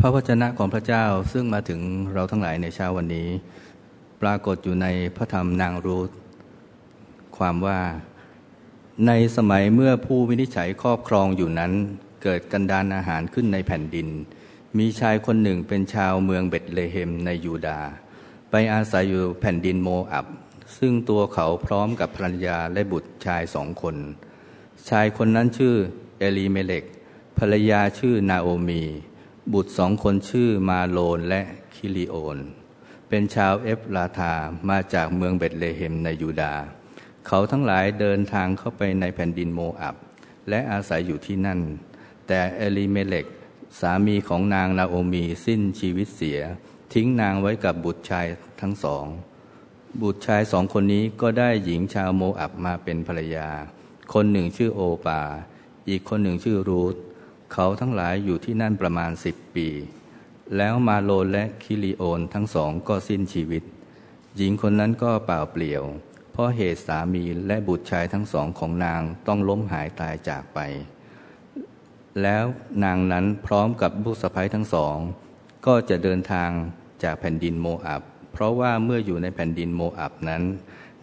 พระวจนะของพระเจ้าซึ่งมาถึงเราทั้งหลายในเช้าวันนี้ ปรากฏอยู่ในพระธรรมนางรูธความว่า ในสมัยเมื่อผู้วินิจฉัยครอบครองอยู่นั้น เกิดกันดานอาหารขึ้นในแผ่นดิน มีชายคนหนึ่งเป็นชาวเมืองเบตเลเฮมในยูดา ไปอาศัยอยู่แผ่นดินโมอับ ซึ่งตัวเขาพร้อมกับภรรยาและบุตรชายสองคน ชายคนนั้นชื่อเอลีเมเลกภรรยาชื่อนาโอมี บุตรสองคนชื่อมาห์โลนและคิลิโอน เป็นชาวเอฟราธาห์มาจากเมืองเบตเลเฮมในยูดา เขาทั้งหลายเดินทางเข้าไปในแผ่นดินโมอับ และอาศัยอยู่ที่นั่น แต่เอลีเมเลกสามีของนางนาโอมีสิ้นชีวิตเสีย ทิ้งนางไว้กับบุตรชายทั้งสอง บุตรชายสองคนนี้ก็ได้หญิงชาวโมอับมาเป็นภรรยา คนหนึ่งชื่อโอรปาห์ อีกคนหนึ่งชื่อรูธ เขาทั้งหลายอยู่ที่นั่นประมาณสิบปี แล้วมาห์โลนและคิลิโอนทั้งสองก็สิ้นชีวิต หญิงคนนั้นก็เปล่าเปลี่ยว เพราะเหตุสามีและบุตรชายทั้งสองของนางต้องล้มหายตายจากไป แล้วนางนั้นพร้อมกับบุตรสะใภ้ทั้งสอง ก็จะเดินทางจากแผ่นดินโมอับ เพราะว่าเมื่ออยู่ในแผ่นดินโมอับนั้น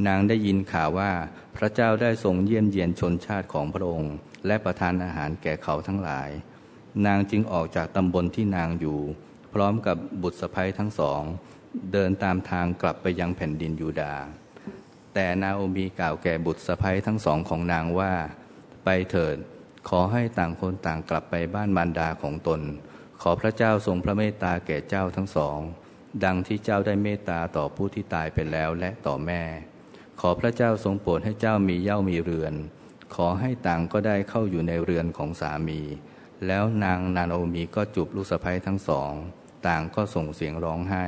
นางได้ยินข่าวว่าพระเจ้าได้ทรงเยี่ยมเยียนชนชาติของพระองค์ และประทานอาหารแก่เขาทั้งหลาย นางจึงออกจากตำบลที่นางอยู่ พร้อมกับบุตรสะพ้ยทั้งสอง เดินตามทางกลับไปยังแผ่นดินยูดาห์แต่นาโอมีกล่าวแก่บุตรสะพ้ยทั้งสองของนางว่า ไปเถิด ขอให้ต่างคนต่างกลับไปบ้านมารดาของตน ขอพระเจ้าทรงพระเมตตาแก่เจ้าทั้งสอง ดังที่เจ้าได้เมตตาต่อผู้ที่ตายไปแล้วและต่อแม่ ขอพระเจ้าทรงโปรดให้เจ้ามีเย่ามีเรือน ขอให้ต่างก็ได้เข้าอยู่ในเรือนของสามี แล้วนางนาโอมีก็จูบลูกสะพ้ยทั้งสอง ต่างก็ส่งเสียงร้องไห้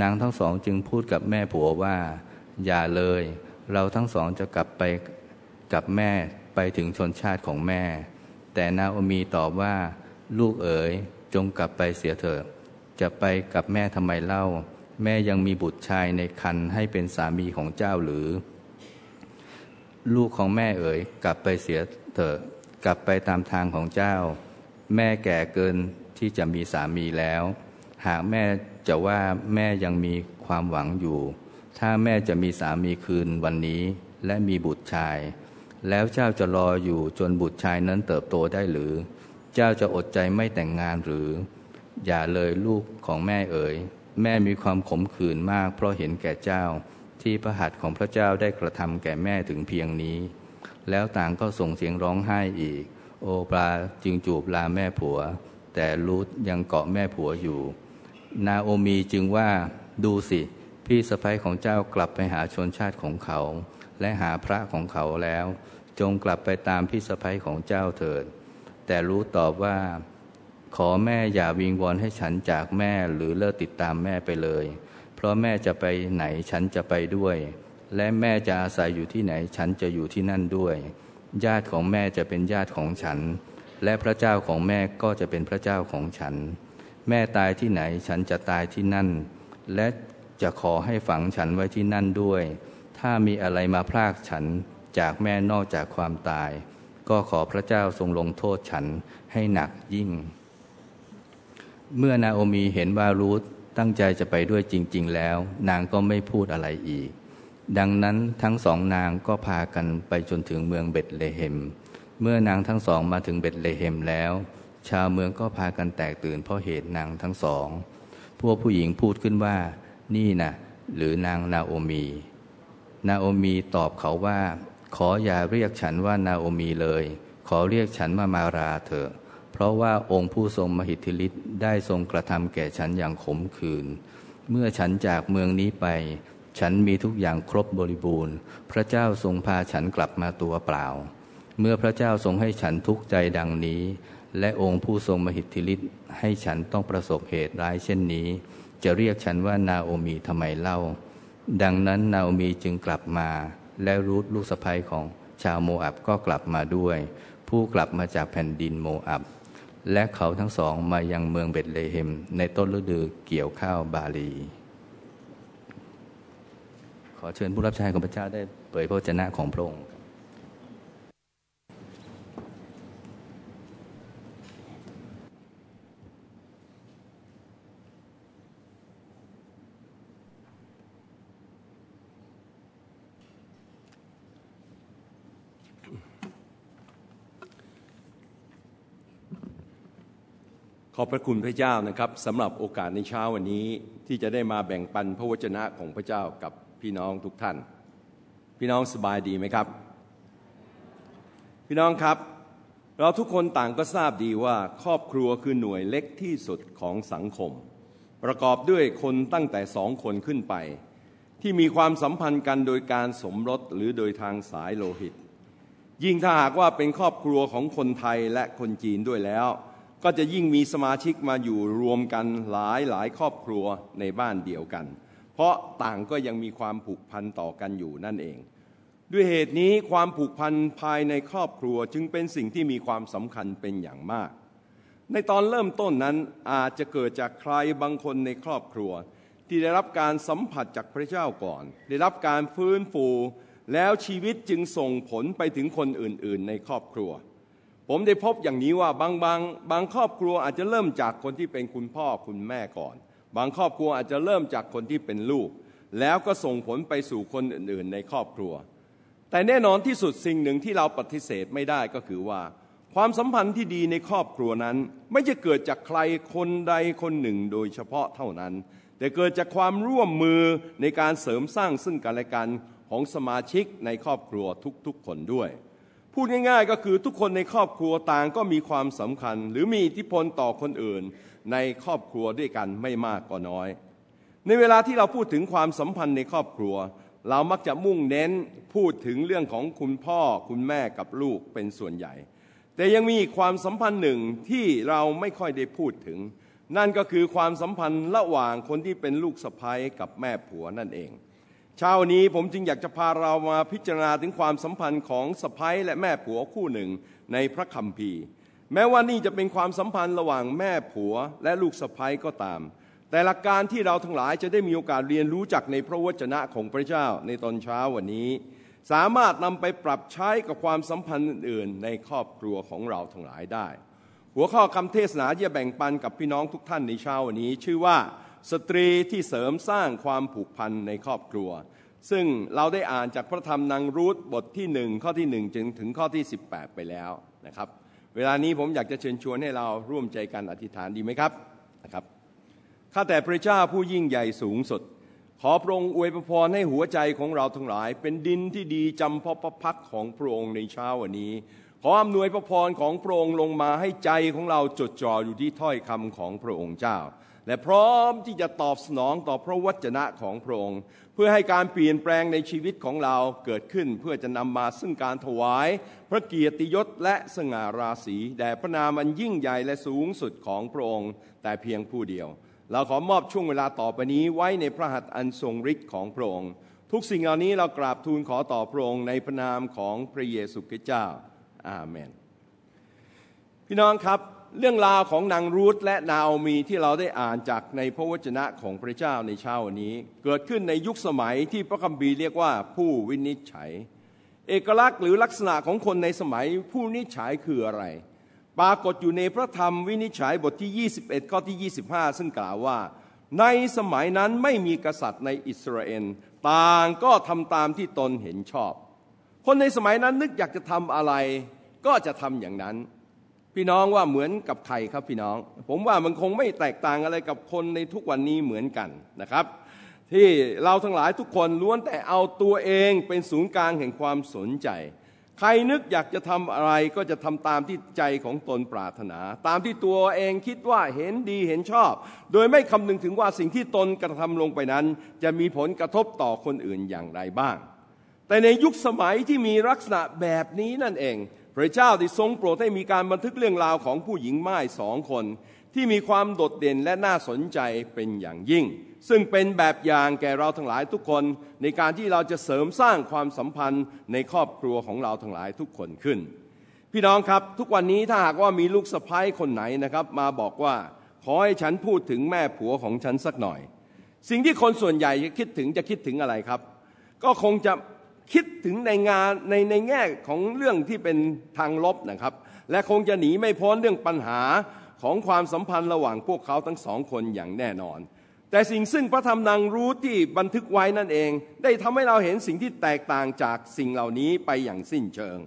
นางทั้งสองจึงพูดกับแม่ผัวว่า อย่าเลย เราทั้งสองจะกลับไปกับแม่ไปถึงชนชาติของแม่ แต่นาโอมีตอบว่า ลูกเอ๋ยจงกลับไปเสียเถิดจะไปกับแม่ทำไมเล่า แม่ยังมีบุตรชายในคันให้เป็นสามีของเจ้าหรือ ลูกของแม่เอ๋ยกลับไปเสียเถิดกลับไปตามทางของเจ้า แม่แก่เกินที่จะมีสามีแล้ว หากแม่จะว่าแม่ยังมีความหวังอยู่ ถ้าแม่จะมีสามีคืนวันนี้และมีบุตรชาย แล้วเจ้าจะรออยู่จนบุตรชายนั้นเติบโตได้หรือ เจ้าจะอดใจไม่แต่งงานหรือ อย่าเลยลูกของแม่เอ๋ย แม่มีความขมขื่นมาก เพราะเห็นแก่เจ้าที่พระหัตถ์ของพระเจ้าได้กระทำแก่แม่ถึงเพียงนี้ แล้วต่างก็ส่งเสียงร้องไห้อีก โอปลาจึงจูบลาแม่ผัว แต่รูธยังเกาะแม่ผัวอยู่ นาโอมีจึงว่าดูสิ พี่สะพ้ยของเจ้ากลับไปหาชนชาติของเขา และหาพระของเขาแล้ว จงกลับไปตามพี่สะพ้ยของเจ้าเถิด แต่รู้ตอบว่า ขอแม่อย่าวิงวอนให้ฉันจากแม่หรือเลิกติดตามแม่ไปเลย เพราะแม่จะไปไหนฉันจะไปด้วย และแม่จะอาศัยอยู่ที่ไหนฉันจะอยู่ที่นั่นด้วย ญาติของแม่จะเป็นญาติของฉัน และพระเจ้าของแม่ก็จะเป็นพระเจ้าของฉัน แม่ตายที่ไหนฉันจะตายที่นั่น และจะขอให้ฝังฉันไว้ที่นั่นด้วย ถ้ามีอะไรมาพรากฉันจากแม่นอกจากความตาย ก็ขอพระเจ้าทรงลงโทษฉันให้หนักยิ่ง เมื่อนาโอมีเห็นว่ารูธตั้งใจจะไปด้วยจริง ๆ แล้ว นางก็ไม่พูดอะไรอีก ดังนั้นทั้งสองนางก็พากันไปจนถึงเมืองเบตเลเฮม เมื่อนางทั้งสองมาถึงเบตเลเฮมแล้ว ชาวเมืองก็พากันแตกตื่นเพราะเหตุนางทั้งสอง พวกผู้หญิงพูดขึ้นว่า นี่นะหรือนางนาโอมี นาโอมีตอบเขาว่า ขออย่าเรียกฉันว่านาโอมีเลย ขอเรียกฉันว่ามาราเถอะ ราะว่าองค์ผู้ทรงมหิทธิฤทธิ์ได้ทรงกระทำแก่ฉันอย่างขมขื่นเมื่อฉันจากเมืองนี้ไป ฉันมีทุกอย่างครบบริบูรณ์ พระเจ้าทรงพาฉันกลับมาตัวเปล่า เมื่อพระเจ้าทรงให้ฉันทุกข์ใจดังนี้ และองค์ผู้ทรงมหิทธิฤทธิ์ให้ฉันต้องประสบเหตุร้ายเช่นนี้ จะเรียกฉันว่านาโอมีทำไมเล่า ดังนั้นนาโอมีจึงกลับมา และรูทลูกสะใภ้ของชาวโมอับก็กลับมาด้วย ผู้กลับมาจากแผ่นดินโมอับ และเขาทั้งสองมายังเมืองเบตเลเฮม ในต้นฤดูเกี่ยวข้าวบาลี ขอเชิญผู้รับใช้ของพระเจ้าได้เผยพระชนะของพระองค์ อบพระคุณพระเจ้านะครับสำหรับโอกาสในเช้าวันนี้ที่จะได้มาแบ่งปันพระวจนะของพระเจ้ากับพี่น้องทุกท่าน พี่น้องสบายดีไหมครับ พี่น้องครับ เราทุกคนต่างก็ทราบดีว่าครอบครัวคือหน่วยเล็กที่สุดของสังคม ประกอบด้วยคนตั้งแต่สองคนขึ้นไป ที่มีความสัมพันธ์กันโดยการสมรสหรือโดยทางสายโลหิต ยิ่งถ้าหากว่าเป็นครอบครัวของคนไทยและคนจีนด้วยแล้ว ก็จะยิ่งมีสมาชิกมาอยู่รวมกันหลายหลายครอบครัวในบ้านเดียวกัน เพราะต่างก็ยังมีความผูกพันต่อกันอยู่นั่นเอง ด้วยเหตุนี้ความผูกพันภายในครอบครัวจึงเป็นสิ่งที่มีความสำคัญเป็นอย่างมาก ในตอนเริ่มต้นนั้นอาจจะเกิดจากใครบางคนในครอบครัว ที่ได้รับการสัมผัสจากพระเจ้าก่อน ได้รับการฟื้นฟู แล้วชีวิตจึงส่งผลไปถึงคนอื่น ๆ ในครอบครัว ผมได้พบอย่างนี้ว่าบางบางบางครอบครัวอาจจะเริ่มจากคนที่เป็นคุณพ่อคุณแม่ก่อน บางครอบครัวอาจจะเริ่มจากคนที่เป็นลูก แล้วก็ส่งผลไปสู่คนอื่นๆในครอบครัว แต่แน่นอนที่สุดสิ่งหนึ่งที่เราปฏิเสธไม่ได้ก็คือว่า ความสัมพันธ์ที่ดีในครอบครัวนั้น ไม่จะเกิดจากใครคนใดคนหนึ่งโดยเฉพาะเท่านั้น แต่เกิดจากความร่วมมือในการเสริมสร้างซึ่งกันและกันของสมาชิกในครอบครัวทุกๆคนด้วย พูดง่ายๆ ก็คือทุกคนในครอบครัวต่างก็มีความสำคัญ หรือมีอิทธิพลต่อคนอื่น ในครอบครัวด้วยกันไม่มากก็น้อย ในเวลาที่เราพูดถึงความสัมพันธ์ในครอบครัว เรามักจะมุ่งเน้นพูดถึงเรื่องของคุณพ่อคุณแม่กับลูกเป็นส่วนใหญ่ แต่ยังมีความสัมพันธ์หนึ่งที่เราไม่ค่อยได้พูดถึง นั่นก็คือความสัมพันธ์ระหว่างคนที่เป็นลูกสะใภ้กับแม่ผัวนั่นเอง เช้านี้ผมจึงอยากจะพาเรามาพิจารณาถึงความสัมพันธ์ของสะพ้ยและแม่ผัวคู่หนึ่งในพระคัมภีร์ แม้ว่านี่จะเป็นความสัมพันธ์ระหว่างแม่ผัวและลูกสะพ้ยก็ตาม แต่หลักการที่เราทั้งหลายจะได้มีโอกาสเรียนรู้จากในพระวจนะของพระเจ้าในตอนเช้าวันนี้ สามารถนำไปปรับใช้กับความสัมพันธ์อื่นๆ ในครอบครัวของเราทั้งหลายได้ หัวข้อคำเทศนาที่จะแบ่งปันกับพี่น้องทุกท่านในเช้าวันนี้ ชื่อว่า สตรีที่เสริมสร้างความผูกพันในครอบครัว ซึ่งเราได้อ่านจากพระธรรมนางรูธบทที่หนึ่งข้อที่หนึ่งจึงถึงข้อที่ 18 ไปแล้วนะครับ เวลานี้ผมอยากจะเชิญชวนให้เราร่วมใจกันอธิษฐานดีไหมครับนะครับข้าแต่พระเจ้าผู้ยิ่งใหญ่สูงสุด ขอพระองค์อวยพรให้หัวใจของเราทั้งหลาย เป็นดินที่ดีจำพอพระพักของพระองค์ในเช้าวันนี้ ขออำนวยพระพรของพระองค์ลงมาให้ใจของเราจดจ่ออยู่ที่ถ้อยคำของพระองค์เจ้า และพร้อมที่จะตอบสนองต่อพระวจนะของพระองค์ เพื่อให้การเปลี่ยนแปลงในชีวิตของเราเกิดขึ้นเพื่อจะนำมาซึ่งการถวาย พระเกียรติยศและสง่าราศีแด่พระนามอันยิ่งใหญ่และสูงสุดของพระองค์ แต่เพียงผู้เดียว เราขอมอบช่วงเวลาต่อไปนี้ไว้ในพระหัตถ์อันทรงฤทธิ์ของพระองค์ ทุกสิ่งเหล่านี้เรากราบทูลขอต่อพระองค์ในพระนามของพระเยซูคริสต์เจ้าอาเมน พี่น้องครับ เรื่องราวของนางรูธและนาอมีที่เราได้อ่านจากในพระวจนะของพระเจ้าในเช้าวันนี้ เกิดขึ้นในยุคสมัยที่พระคัมภีร์เรียกว่าผู้วินิจฉัย เอกลักษณ์หรือลักษณะของคนในสมัยผู้วินิจฉัยคืออะไร ปรากฏอยู่ในพระธรรมวินิจฉัยบทที่ 21 ข้อที่ 25 ซึ่งกล่าวว่า ในสมัยนั้นไม่มีกษัตริย์ในอิสราเอลต่างก็ทำตามที่ตนเห็นชอบ คนในสมัยนั้นนึกอยากจะทำอะไรก็จะทำอย่างนั้น พี่น้องว่าเหมือนกับใครครับพี่น้อง ผมว่ามันคงไม่แตกต่างอะไรกับคนในทุกวันนี้เหมือนกันนะครับ ที่เราทั้งหลายทุกคนล้วนแต่เอาตัวเองเป็นศูนย์กลางแห่งความสนใจ ใครนึกอยากจะทำอะไรก็จะทำตามที่ใจของตนปรารถนา ตามที่ตัวเองคิดว่าเห็นดีเห็นชอบ โดยไม่คำนึงถึงว่าสิ่งที่ตนกระทำลงไปนั้น จะมีผลกระทบต่อคนอื่นอย่างไรบ้าง แต่ในยุคสมัยที่มีลักษณะแบบนี้นั่นเอง พระเจ้าได้ทรงโปรดให้มีการบันทึกเรื่องราวของผู้หญิงไม้สองคน ที่มีความโดดเด่นและน่าสนใจเป็นอย่างยิ่ง ซึ่งเป็นแบบอย่างแก่เราทั้งหลายทุกคน ในการที่เราจะเสริมสร้างความสัมพันธ์ในครอบครัวของเราทั้งหลายทุกคนขึ้น พี่น้องครับทุกวันนี้ถ้าหากว่ามีลูกสะพ้ายคนไหนนะครับ มาบอกว่าขอให้ฉันพูดถึงแม่ผัวของฉันสักหน่อย สิ่งที่คนส่วนใหญ่จะคิดถึงจะคิดถึงอะไรครับ ก็คงจะ คิดถึงในงานในในแง่ของเรื่องที่เป็นทางลบนะครับ และคงจะหนีไม่พ้นเรื่องปัญหาของความสัมพันธ์ระหว่างพวกเขาทั้งสองคนอย่างแน่นอน แต่สิ่งซึ่งพระธรรมนางรู้ที่บันทึกไว้นั่นเอง ได้ทำให้เราเห็นสิ่งที่แตกต่างจากสิ่งเหล่านี้ไปอย่างสิ้นเชิง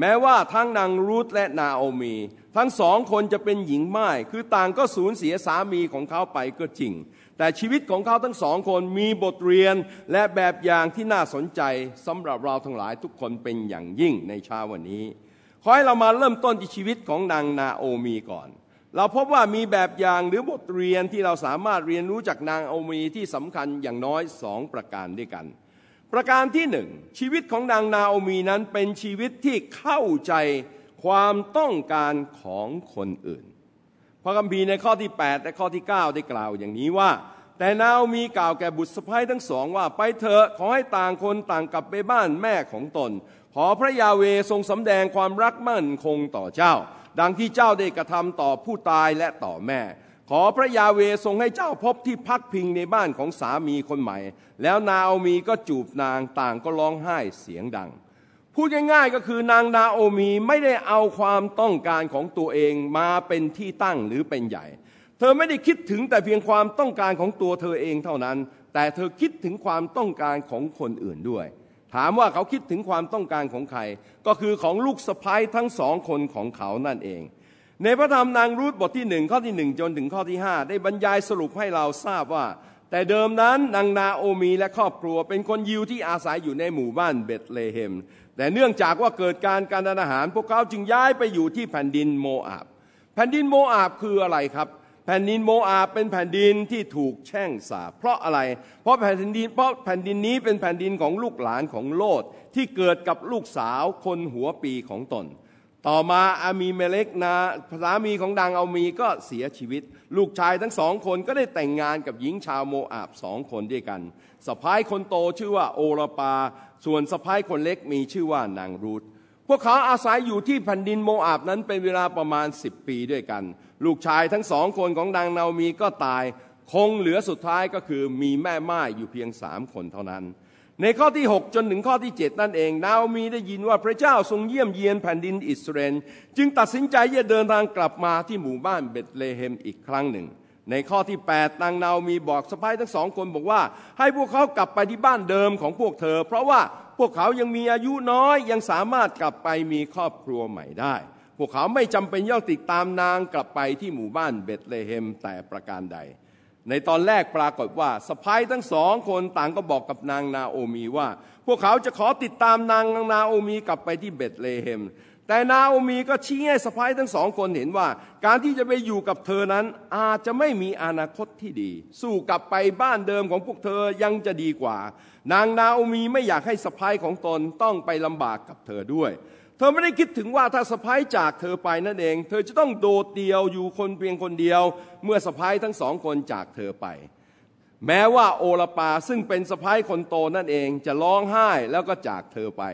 แม้ว่าทั้งนางรูธและนาโอมี ทั้งสองคนจะเป็นหญิงไม้คือต่างก็สูญเสียสามีของเขาไปก็จริง แต่ชีวิตของเขาทั้งสองคนมีบทเรียนและแบบอย่างที่น่าสนใจสำหรับเราทั้งหลายทุกคนเป็นอย่างยิ่งในเช้าวันนี้ ขอให้เรามาเริ่มต้นที่ชีวิตของนางนาโอมีก่อน เราพบว่ามีแบบอย่างหรือบทเรียนที่เราสามารถเรียนรู้จากนางโอมีที่สำคัญอย่างน้อยสองประการด้วยกัน ประการที่หนึ่งชีวิตของนางนาโอมีนั้นเป็นชีวิตที่เข้าใจความต้องการของคนอื่น พระคัมภีร์ในข้อที่ 8 และข้อที่ 9 ได้กล่าวอย่างนี้ว่า แต่นาโอมีกล่าวแก่บุตรสะพ้ายทั้งสองว่าไปเถอะขอให้ต่างคนต่างกลับไปบ้านแม่ของตน ขอพระยาเวทรงสำแดงความรักมั่นคงต่อเจ้า ดังที่เจ้าได้กระทำต่อผู้ตายและต่อแม่ ขอพระยาเวทรงให้เจ้าพบที่พักพิงในบ้านของสามีคนใหม่ แล้วนาโอมีก็จูบนางต่างก็ร้องไห้เสียงดัง พูดง่ายๆก็คือนางนาโอมีไม่ได้เอาความต้องการของตัวเองมาเป็นที่ตั้งหรือเป็นใหญ่ เธอไม่ได้คิดถึงแต่เพียงความต้องการของตัวเธอเองเท่านั้น แต่เธอคิดถึงความต้องการของคนอื่นด้วย ถามว่าเขาคิดถึงความต้องการของใคร ก็คือของลูกสะพ้ายทั้งสองคนของเขานั่นเอง ในพระธรรมนางรูธบทที่หนึ่งข้อที่หนึ่งจนถึงข้อที่ห้าได้บรรยายสรุปให้เราทราบว่า แต่เดิมนั้นนางนาโอมีและครอบครัว เป็นคนยิวที่อาศัยอยู่ในหมู่บ้านเบตเลเฮม แต่เนื่องจากว่าเกิดการกันดารอาหาร พวกเขาจึงย้ายไปอยู่ที่แผ่นดินโมอาบ แผ่นดินโมอาบคืออะไรครับ แผ่นดินโมอาบเป็นแผ่นดินที่ถูกแช่งสาปเพราะอะไร เพราะแผ่นดินเพราะแผ่นดินนี้เป็นแผ่นดินของลูกหลานของโลทที่เกิดกับลูกสาวคนหัวปีของตน ต่อมาอามีเมเล็กนาสามีของดังเอามีก็เสียชีวิต ลูกชายทั้งสองคนก็ได้แต่งงานกับหญิงชาวโมอาบสองคนด้วยกันสะพ้ายคนโตชื่อว่าโอรปา ส่วนสะพ้ายคนเล็กมีชื่อว่านางรูธพวกเขาอาศัยอยู่ที่แผ่นดินโมอาบนั้นเป็นเวลาประมาณสิบปีด้วยกัน ลูกชายทั้งสองคนของดังนามีก็ตาย คงเหลือสุดท้ายก็คือมีแม่ไม้อยู่เพียงสามคนเท่านั้น ในข้อที่ 6 จนถึงข้อที่ 7 นั่นเองนาอมีได้ยินว่าพระเจ้าทรงเยี่ยมเยียนแผ่นดินอิสราเอลจึงตัดสินใจจะเดินทางกลับมาที่หมู่บ้านเบตเลเฮมอีกครั้งหนึ่ง ในข้อที่ 8 นางนาอมีบอกสะพ้ายทั้งสองคนบอกว่า ให้พวกเขากลับไปที่บ้านเดิมของพวกเธอ เพราะว่าพวกเขายังมีอายุน้อยยังสามารถกลับไปมีครอบครัวใหม่ได้ พวกเขาไม่จำเป็นย่อติดตามนางกลับไปที่หมู่บ้านเบตเลเฮมแต่ประการใด ในตอนแรกปรากฏว่าสะพ้ายทั้งสองคนต่างก็บอกกับนางนาโอมีว่า พวกเขาจะขอติดตามนางนาโอมีกลับไปที่เบตเลเฮม แต่นาโอมีก็ชี้ให้สะพ้ายทั้งสองคนเห็นว่า การที่จะไปอยู่กับเธอนั้นอาจจะไม่มีอนาคตที่ดี สู้กลับไปบ้านเดิมของพวกเธอยังจะดีกว่า นางนาโอมีไม่อยากให้สะพ้ายของตนต้องไปลำบากกับเธอด้วย เธอไม่ได้คิดถึงว่าถ้าสะพ้ายจากเธอไปนั่นเอง เธอจะต้องโดดเดี่ยวอยู่คนเพียงคนเดียว เมื่อสะพ้ายทั้งสองคนจากเธอไป แม้ว่าโอลปาซึ่งเป็นสะพ้ายคนโตนั่นเองจะร้องไห้แล้วก็จากเธอไป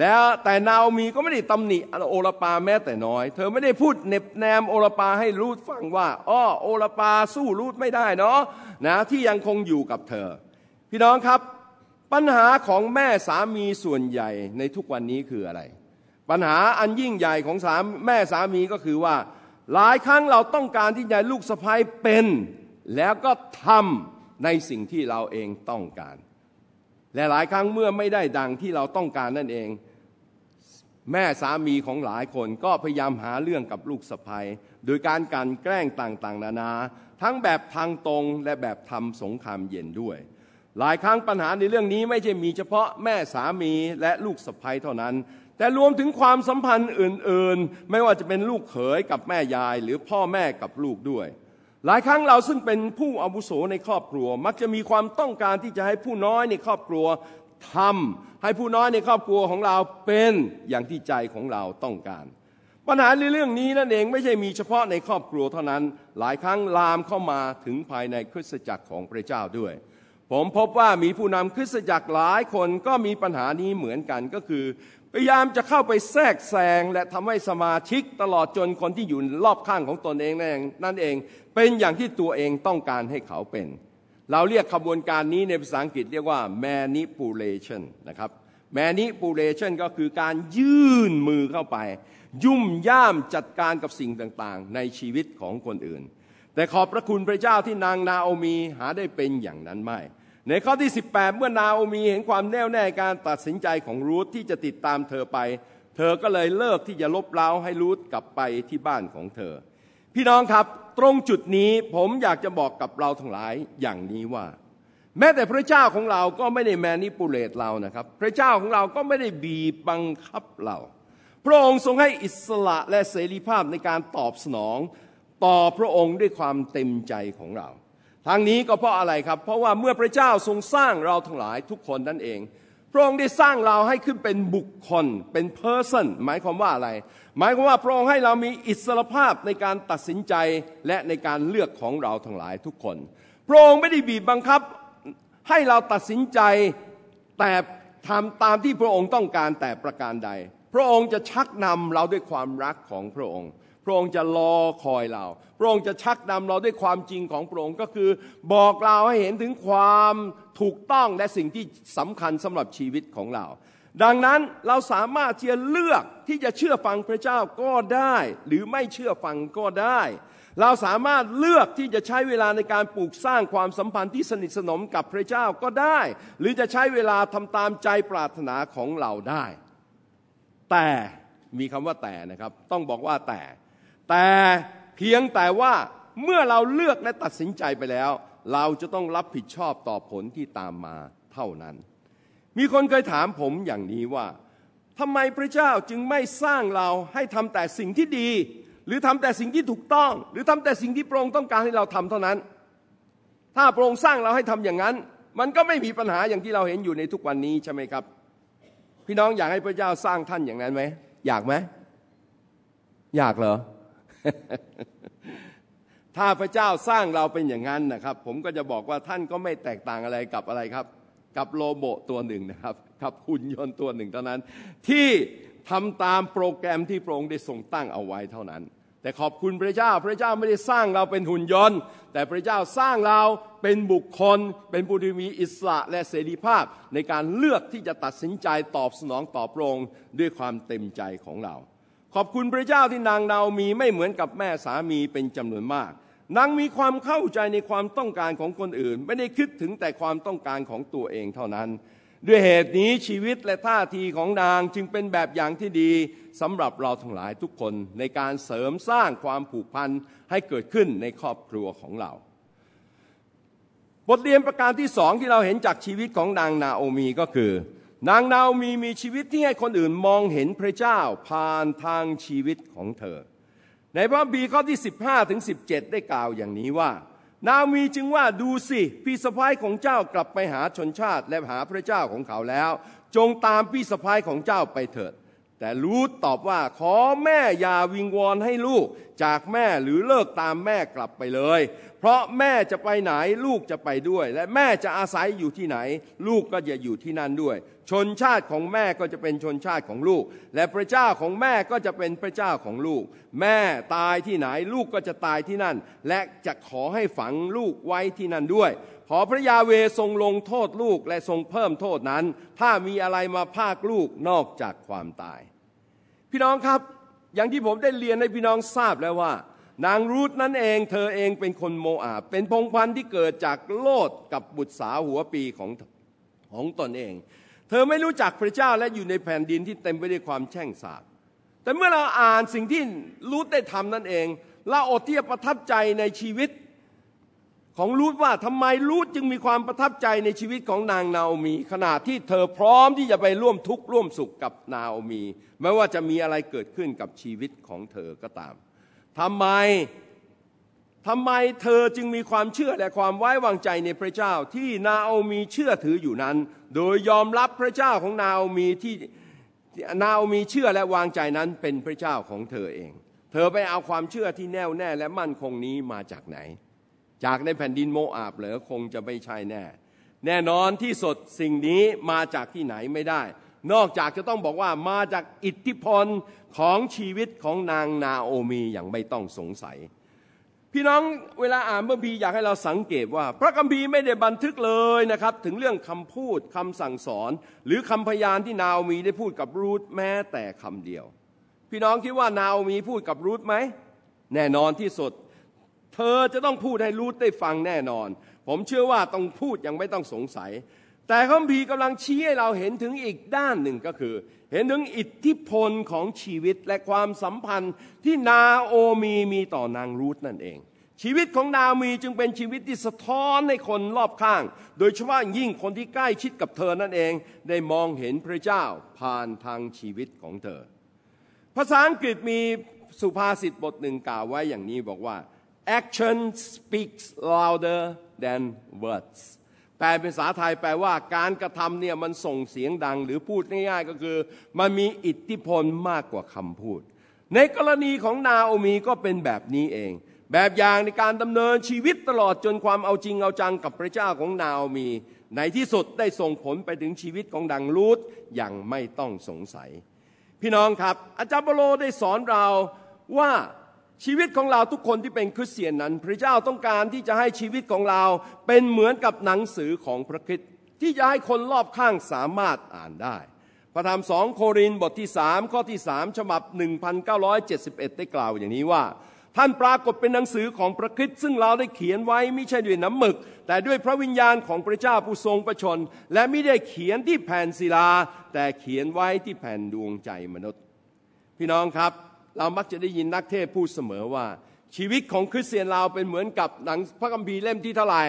แล้วแต่นาอมีก็ไม่ได้ตำหนิโอลปาแม้แต่น้อย เธอไม่ได้พูดเน็บแนมโอลปาให้รูดฟังว่าอ้อโอลปาสู้รูดไม่ได้เนาะนะที่ยังคงอยู่กับเธอ พี่น้องครับ ปัญหาของแม่สามีส่วนใหญ่ในทุกวันนี้คืออะไร ปัญหาอันยิ่งใหญ่ของสามแม่สามีก็คือว่า หลายครั้งเราต้องการที่จะลูกสะพ้ายเป็น แล้วก็ทำในสิ่งที่เราเองต้องการ และหลายครั้งเมื่อไม่ได้ดังที่เราต้องการนั่นเอง แม่สามีของหลายคนก็พยายามหาเรื่องกับลูกสะพ้ายโดยการการแกล้งต่างๆ นานา ทั้งแบบทางตรงและแบบทำสงครามเย็นด้วยหลายครั้งปัญหาในเรื่องนี้ไม่ใช่มีเฉพาะแม่สามีและลูกสะพ้ายเท่านั้น แต่รวมถึงความสัมพันธ์อื่นๆ ไม่ว่าจะเป็นลูกเขยกับแม่ยายหรือพ่อแม่กับลูกด้วย หลายครั้งเราซึ่งเป็นผู้อาวุโสในครอบครัว มักจะมีความต้องการที่จะให้ผู้น้อยในครอบครัวทำให้ผู้น้อยในครอบครัวของเราเป็นอย่างที่ใจของเราต้องการ ปัญหาในเรื่องนี้นั่นเองไม่ใช่มีเฉพาะในครอบครัวเท่านั้น หลายครั้งลามเข้ามาถึงภายในคริสตจักรของพระเจ้าด้วย ผมพบว่ามีผู้นำคริสตจักรหลายคนก็มีปัญหานี้เหมือนกันก็คือ พยายามจะเข้าไปแทรกแซงและทำให้สมาชิกตลอดจนคนที่อยู่รอบข้างของตนเองนั่นเอง เป็นอย่างที่ตัวเองต้องการให้เขาเป็น เราเรียกขบวนการนี้ในภาษาอังกฤษเรียกว่า manipulation นะครับ manipulation ก็คือการยื่นมือเข้าไป ยุ่มย่ามจัดการกับสิ่งต่างๆ ในชีวิตของคนอื่น แต่ขอบพระคุณพระเจ้าที่นางนาโอมีหาได้เป็นอย่างนั้นไม่ ในข้อที่ 18 เมื่อนาโอมีเห็นความแน่วแน่การตัดสินใจของรูธที่จะติดตามเธอไปเเธอก็เลยเลิกที่จะลบเล้าให้รูทกลับไปที่บ้านของเธอ พี่น้องครับตรงจุดนี้ผมอยากจะบอกกับเราทั้งหลายอย่างนี้ว่า แม้แต่พระเจ้าของเราก็ไม่ได้แมนิปูเลตเรานะครับ พระเจ้าของเราก็ไม่ได้บีบบังคับเรา พระองค์ทรงให้อิสระและเสรีภาพในการตอบสนอง ต่อพระองค์ด้วยความเต็มใจของเรา ทางนี้ก็เพราะอะไรครับ เพราะว่าเมื่อพระเจ้าทรงสร้างเราทั้งหลายทุกคนนั่นเอง พระองค์ได้สร้างเราให้ขึ้นเป็นบุคคลเป็น person หมายความว่าอะไร หมายความว่าพระองค์ให้เรามีอิสรภาพในการตัดสินใจและในการเลือกของเราทั้งหลายทุกคน พระองค์ไม่ได้บีบบังคับให้เราตัดสินใจแต่ทำตามที่พระองค์ต้องการแต่ประการใด พระองค์จะชักนำเราด้วยความรักของพระองค์ พระองค์จะรอคอยเรา พระองค์จะชักนำเราด้วยความจริงของพระองค์ก็คือบอกเราให้เห็นถึงความถูกต้องและสิ่งที่สำคัญสำหรับชีวิตของเรา ดังนั้นเราสามารถที่จะเลือกที่จะเชื่อฟังพระเจ้าก็ได้ หรือไม่เชื่อฟังก็ได้ เราสามารถเลือกที่จะใช้เวลาในการปลูกสร้างความสัมพันธ์ที่สนิทสนมกับพระเจ้าก็ได้ หรือจะใช้เวลาทำตามใจปรารถนาของเราได้ แต่มีคำว่าแต่นะครับ ต้องบอกว่าแต่ แต่เพียงแต่ว่าเมื่อเราเลือกและตัดสินใจไปแล้ว เราจะต้องรับผิดชอบต่อผลที่ตามมาเท่านั้น มีคนเคยถามผมอย่างนี้ว่าทำไมพระเจ้าจึงไม่สร้างเราให้ทำแต่สิ่งที่ดี หรือทำแต่สิ่งที่ถูกต้อง หรือทำแต่สิ่งที่พระองค์ต้องการให้เราทำเท่านั้น ถ้าพระองค์สร้างเราให้ทำอย่างนั้น มันก็ไม่มีปัญหาอย่างที่เราเห็นอยู่ในทุกวันนี้ใช่ไหมครับ พี่น้องอยากให้พระเจ้าสร้างท่านอย่างนั้นไหมอยากไหมอยากเหรอ ถ้าพระเจ้าสร้างเราเป็นอย่างนั้นนะครับ ผมก็จะบอกว่าท่านก็ไม่แตกต่างอะไรกับอะไรครับ กับโลโบตัวหนึ่งนะครับกับหุ่นยนต์ตัวหนึ่งเท่านั้น ที่ทำตามโปรแกรมที่พระองค์ได้ทรงตั้งเอาไว้เท่านั้น แต่ขอบคุณพระเจ้าพระเจ้าไม่ได้สร้างเราเป็นหุ่นยนต์ แต่พระเจ้าสร้างเราเป็นบุคคล เป็นผู้ที่มีอิสระและเสรีภาพ ในการเลือกที่จะตัดสินใจตอบสนองต่อพระองค์ด้วยความเต็มใจของเรา ขอบคุณพระเจ้าที่นางนาวมีไม่เหมือนกับแม่สามีเป็นจำนวนมากนางมีความเข้าใจในความต้องการของคนอื่น ไม่ได้คิดถึงแต่ความต้องการของตัวเองเท่านั้น ด้วยเหตุนี้ชีวิตและท่าทีของนางจึงเป็นแบบอย่างที่ดีสำหรับเราทั้งหลายทุกคนในการเสริมสร้างความผูกพันให้เกิดขึ้นในครอบครัวของเรา บทเรียนประการที่สองที่เราเห็นจากชีวิตของนางนาโอมีก็คือ นางนาโอมีมีชีวิตที่ให้คนอื่นมองเห็นพระเจ้าผ่านทางชีวิตของเธอ ในพระคัมภีข้อที่ 15ถึง17 ได้กล่าวอย่างนี้ว่า นามีจึงว่าดูสิพี่สะพ้ายของเจ้ากลับไปหาชนชาติและหาพระเจ้าของเขาแล้ว จงตามพี่สะพ้ายของเจ้าไปเถิด แต่รูธตอบว่าขอแม่อย่าวิงวอนให้ลูก จากแม่หรือเลิกตามแม่กลับไปเลยเพราะแม่จะไปไหนลูกจะไปด้วย และแม่จะอาศัยอยู่ที่ไหน ลูกก็จะอยู่ที่นั่นด้วย ชนชาติของแม่ก็จะเป็นชนชาติของลูก และพระเจ้าของแม่ก็จะเป็นพระเจ้าของลูก แม่ตายที่ไหนลูกก็จะตายที่นั่น และจะขอให้ฝังลูกไว้ที่นั่นด้วยขอพระยาเวทรงลงโทษลูกและทรงเพิ่มโทษนั้น ถ้ามีอะไรมาภาคลูกนอกจากความตาย พี่น้องครับ อย่างที่ผมได้เรียนให้พี่น้องทราบแล้วว่า นางรูธนั่นเองเธอเองเป็นคนโมอาบเป็นพงพันธุ์ที่เกิดจากโลดกับบุตรสาวหัวปีของของตนเอง เธอไม่รู้จักพระเจ้าและอยู่ในแผ่นดินที่เต็มไปด้วยความแช่งสาบแต่เมื่อเราอ่านสิ่งที่รูธได้ทำนั่นเองเราอดที่จะประทับใจในชีวิตของรูธว่าทำไมรูธจึงมีความประทับใจในชีวิตของนางนาโอมี ขณะที่เธอพร้อมที่จะไปร่วมทุกข์ร่วมสุขกับนาโอมี ไม่ว่าจะมีอะไรเกิดขึ้นกับชีวิตของเธอก็ตาม ทำไมทำไมเธอจึงมีความเชื่อและความไว้วางใจในพระเจ้าที่นาโอมีเชื่อถืออยู่นั้น โดยยอมรับพระเจ้าของนาโอมีที่นาโอมีเชื่อและวางใจนั้นเป็นพระเจ้าของเธอเอง เธอไปเอาความเชื่อที่แน่วแน่และมั่นคงนี้มาจากไหน จากในแผ่นดินโมอาบเหรอคงจะไม่ใช่แน่ แน่นอนที่สุดสิ่งนี้มาจากที่ไหนไม่ได้ นอกจากจะต้องบอกว่ามาจากอิทธิพล ของชีวิตของนางนาโอมีอย่างไม่ต้องสงสัย พี่น้องเวลาอ่านพระคัมภีร์อยากให้เราสังเกตว่า พระคัมภีร์ไม่ได้บันทึกเลยนะครับ ถึงเรื่องคำพูดคำสั่งสอน หรือคำพยานที่นาโอมีได้พูดกับรูธแม้แต่คำเดียว พี่น้องคิดว่านาโอมีพูดกับรูธไหมแน่นอนที่สุด เธอจะต้องพูดให้รูธได้ฟังแน่นอน ผมเชื่อว่าต้องพูดยังไม่ต้องสงสัย แต่คัมภีร์กำลังชี้ให้เราเห็นถึงอีกด้านหนึ่งก็คือ เห็นถึงอิทธิพลของชีวิตและความสัมพันธ์ที่นาโอมีมีต่อนางรูธนั่นเอง ชีวิตของนามีจึงเป็นชีวิตที่สะท้อนในคนรอบข้าง โดยเฉพาะยิ่งคนที่ใกล้ชิดกับเธอนั่นเอง ได้มองเห็นพระเจ้าผ่านทางชีวิตของเธอ ภาษาอังกฤษมีสุภาษิตบทหนึ่งกล่าวไว้อย่างนี้บอกว่า action speaks louder than words แปลเป็นภาษาไทยแปลว่าการกระทำเนี่ยมันส่งเสียงดัง หรือพูดง่ายๆก็คือ มันมีอิทธิพลมากกว่าคำพูด ในกรณีของนาโอมีก็เป็นแบบนี้เอง แบบอย่างในการดำเนินชีวิตตลอดจนความเอาจริงเอาจังกับพระเจ้าของนาโอมี ในที่สุดได้ส่งผลไปถึงชีวิตของดังลูดอย่างไม่ต้องสงสัย พี่น้องครับ อาจารย์บโลได้สอนเราว่า ชีวิตของเราทุกคนที่เป็นคริสเตียนนั้น พระเจ้าต้องการที่จะให้ชีวิตของเราเป็นเหมือนกับหนังสือของพระคริสต์ที่จะให้คนรอบข้างสามารถอ่านได้ พระธรรมสองโครินบทที่สามข้อที่สามฉบับ 1971 ได้กล่าวอย่างนี้ว่า ท่านปรากฏเป็นหนังสือของพระคริสต์ซึ่งเราได้เขียนไว้ไม่ใช่ด้วยน้ำหมึก แต่ด้วยพระวิญญาณของพระเจ้าผู้ทรงประชน และไม่ได้เขียนที่แผ่นศิลา แต่เขียนไว้ที่แผ่นดวงใจมนุษย์ พี่น้องครับ เรามักจะได้ยินนักเทศพูดเสมอว่า ชีวิตของคริสเตียนเราเป็นเหมือนกับหนังพระคัมภีร์เล่มที่เท่าไหร่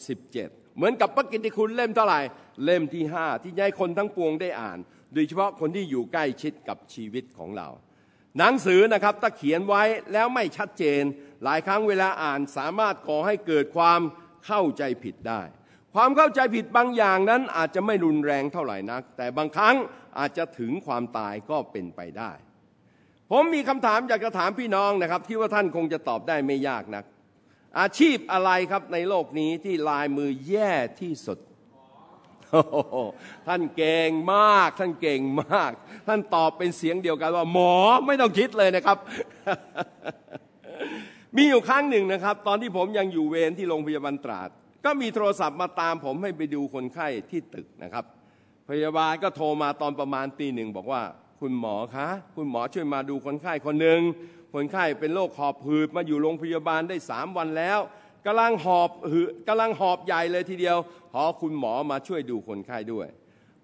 67 เหมือนกับพระกิตติคุณเล่มเท่าไหร่เล่มที่ 5 ที่ให้คนทั้งปวงได้อ่าน โดยเฉพาะคนที่อยู่ใกล้ชิดกับชีวิตของเรา หนังสือนะครับถ้าเขียนไว้แล้วไม่ชัดเจน หลายครั้งเวลาอ่านสามารถก่อให้เกิดความเข้าใจผิดได้ ความเข้าใจผิดบางอย่างนั้นอาจจะไม่รุนแรงเท่าไหร่นัก แต่บางครั้งอาจจะถึงความตายก็เป็นไปได้ ผมมีคำถามอยากจะถามพี่น้องนะครับ ที่ว่าท่านคงจะตอบได้ไม่ยากนัก อาชีพอะไรครับในโลกนี้ที่ลายมือแย่ที่สุดท่านเก่งมาก ท่านเก่งมาก ท่านตอบเป็นเสียงเดียวกันว่า หมอไม่ต้องคิดเลยนะครับ มีอยู่ครั้งหนึ่งนะครับ ตอนที่ผมยังอยู่เวรที่โรงพยาบาลตราด ก็มีโทรศัพท์มาตามผมให้ไปดูคนไข้ที่ตึกนะครับ พยาบาลก็โทรมาตอนประมาณตีหนึ่งบอกว่า คุณหมอคะคุณหมอช่วยมาดูคนไข้คนหนึ่งคนไข้เป็นโรคหอบหืดมาอยู่โรงพยาบาลได้สามวันแล้วกำลังหอบหืดกำลังหอบใหญ่เลยทีเดียวขอคุณหมอมาช่วยดูคนไข้ด้วย